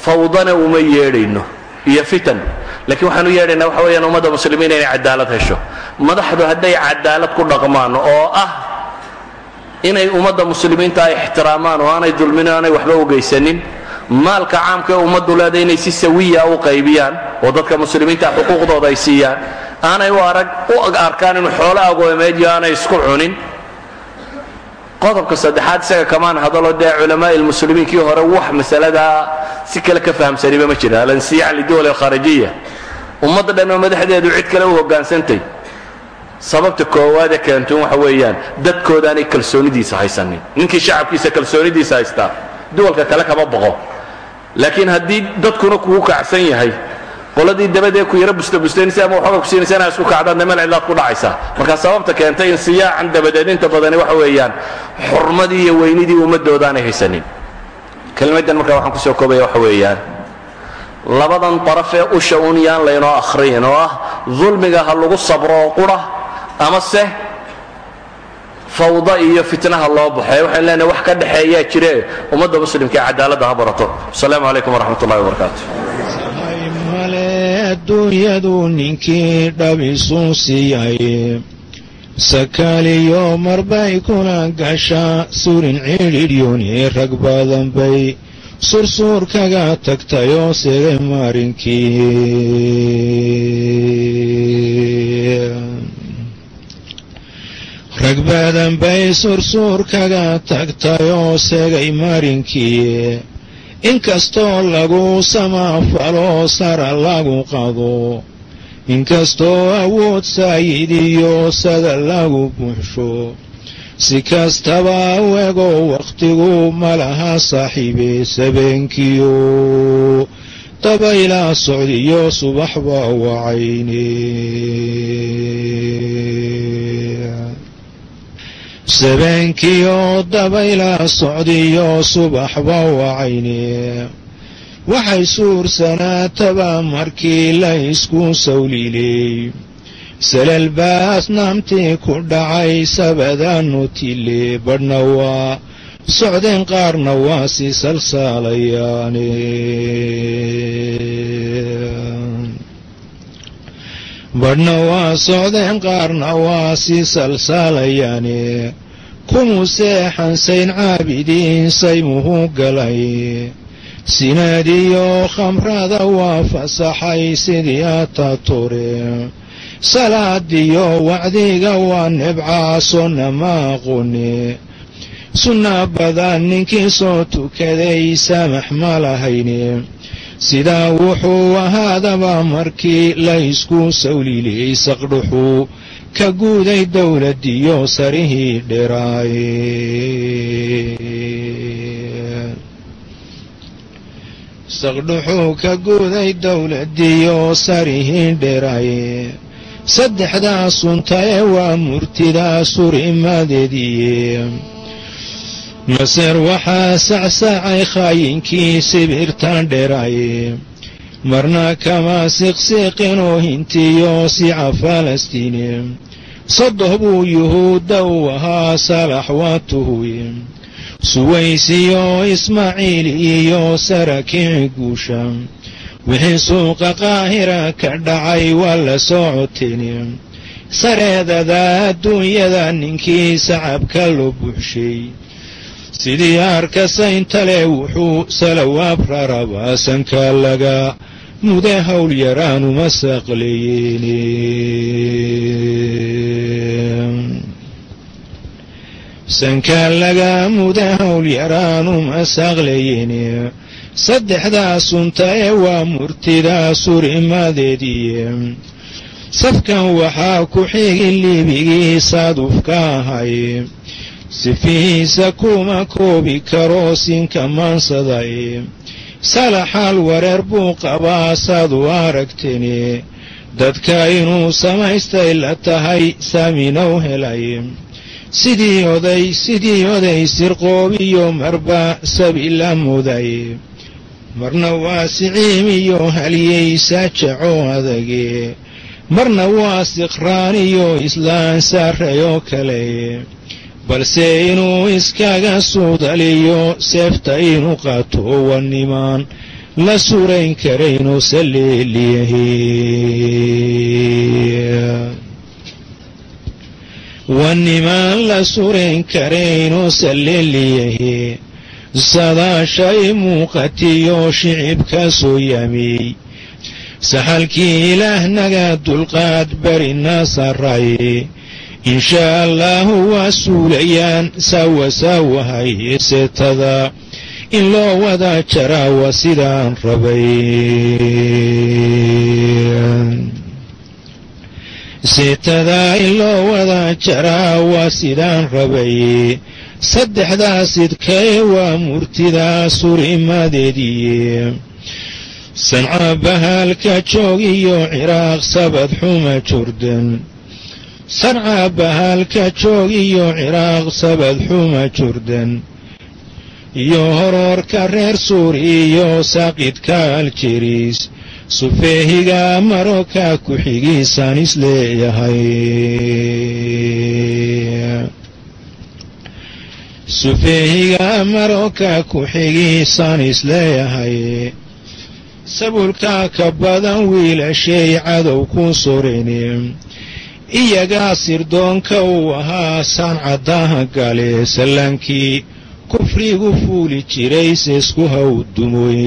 fawdana uma yeedhayno iyo fitan. Lakiin waxaan u yeedhaynaa waxa weeyaan ummadda muslimiin inay cadaalad hesho. Madaxdu hadday cadaalad ku dhaqmaan oo ah inay ummadda muslimiinta ay ixtiraamaan oo aanay dulmin o aanay waxba ugeysanin maalka caamka ee ummaddu leeday inay si sawiya u qaybiyaan oo dadka muslimiinta xuquuqdooda ay siiyaan aanay u arag u arkaan inuu xoolo agoomeed iyo aanay isku cunin qodobka saddexaad isaga kamaan hadalo dee culamaa'i lmuslimiinkii hore wax masaladaa si kale ka fahamsaniba ma jira. Alansiyac liduwal alkharijiya ummadda dhan oo madaxdeedu cid kale u hoggaansantay sababta koowaade keentun waxa weeyaan dadkoodaanay kalsoonidiisa haysanin. Ninkii shacabkiisa kalsoonidiisa haystaa duwalka kale kama boqo. Laakiin haddii dadkuna kugu kacsan yahay qoladii dabadee ku yaro bustabustaynaysa ama waxooga kusiinaysa inaa isku kacdaan meel cidlaad ku dhacaysaa marka sababta keentay in siyaacan dabadeed badani waxa weeyaan xurmadii iyo weynidii ummadoodaanay haysanin. Kelmaddan markaa waxaan ku soo koobaya waxa weeyaan labadan daraf ee usha un yaan laynoo akhriyin oo ah dulmiga ha lagu sabro oo qura ama fawda iyo fitnaha loo baxo. Waxaan leenahay wax ka dhexeeyaa jire ummadda muslimka ee cadaaladda ha barato. Asalaamu calaykum waraxmat wabarakaatu adduunyadu ninkii dhabisu siiyay sakaaliyo marbay kula gashaa surin cidhidhyuni rag badan bay sursuur kaga tagtayoo segay maarinkii rag badan bay sursuur tagtayoo segay marinkii inkastoo lagu samafalo sara lagu qado. Inkastoo awood saayidiyo sada lagu buuxsho si kastaba wego wakhtigu malaha saaxiibe sabeenkiyo dabaylaa socdiyo subaxba wacayne sabeenkiyo dabaylaa socdiyo subaxba wacayne waxay suursanaataba markii la isku sawliley salalbaas naamtii ku dhacay sabadaanu tile badhna waa socdeen qaarna waa si salsaalayaane badhna waa socdeen qaarna waa si salsaalayaane kumu seexan sayn caabidiin saymuhu galay. Sinaadiyo khamrada waa fasaxay sidii atature salaadiyo wacdiga waa nebcaasona ma aqoone sunna badan ninkii soo tukaday saamax ma lahayne sidaa wuxuu ahaadaba markii la ysku sawliliyey saqdhuxuu ka guuday dowladiyo sarihii dheraaye saqdhuxuu ka guuday dowladiyo sarihii dheraaye saddexdaa suntae waa murtidaa surimadeediye maser waxaa sacsaacay khaayinkii sibirtan dheraaye marna kama siqsiiqinoo hintiyo sica falastiine sodoh buu yuhuudda uu ahaa salax waatuhuye suwaysiyo ismaaciil iyo sarakici guusha wixii suuqa qaahira ka dhacay waa la soo coteni sareedada adduunyada ninkii sacabka loo buuxshay sidii arkasaynta leh wuxuu salawaab rarabaa sanka laga mude hawl yaraanuma saqleyeeni sanka laga muda hawl yaraanuma saqlayeni saddexdaa sunta ee waa murtidaa surimadeediye safkan waxaa ku xigi libigii saadufka ahay. Sifihiisa kuma koobi karo sinka maansaday salaxaal wareer buu qabaa saad u aragteni dadka inuu samaystay la tahay saaminow helay. Sidii oday sidii oday sirqoobiyo marba sabi la muday. Marna waa siciimiyo haliyey saajaco adage marna waa siqraaniyo islaan saarayoo kale balse inuu iskaga suudaliyo seefta inuu qaato wanimaan la surayn karaynu saleeliyahi wanimaan la surayn karaynu saleeliyahi sadaashay muuqatiyo shicibka soo yamiy saxalkii ilaahnaga dulqaad barina saray inshaa allaahu waa suulayaan saawa saawahay seetada in loo wada jaraa waa sidaan rabay seetada in loo wada jaraa waa sidaan rabay saddexdaa sidkae waa murtidaa surimadeediye sanca bahaalka joog iyo ciraaq sabad xuma jordan sanca bahaalka joog iyo ciraaq sabad xuma jordan iyo horoorka reer suuri iyo saaqidka aljeriis sufeehiga maroka ku-xigiisaan is leeyahay sufeehiga maroka ku-xigiisaan is leeyahay sabulka ka badan wiilashay cadow ku soreni iyagaa sirdoonka uu ahaa saancadaha gale sallaankii kufrigu fuuli jiray seesku hawdumoy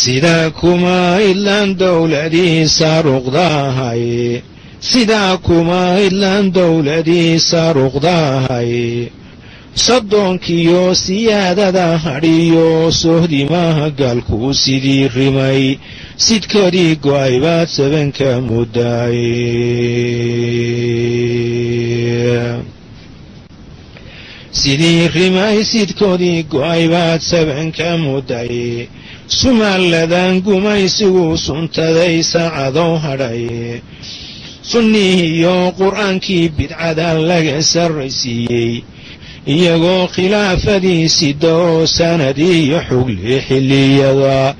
sidaa kuma idlaan dowladii saaruqda ahay sidaa kuma idlaan dowladii saaruqda ahay soddoonkiyo siyaadada hadhiyo sohdimaha gaalku sidii rimay sidkoodii go'ay baad sabanka muddaay sidii rimay sidkoodii go'ay baad sabanka mudday sumalladan gumaysigu suntaday saacadow hadhay sunnihii iyo qur'aankii bidcada laga sarraysiiyey iyagoo khilaafadiisida oo sanad iyo xugle xilliyada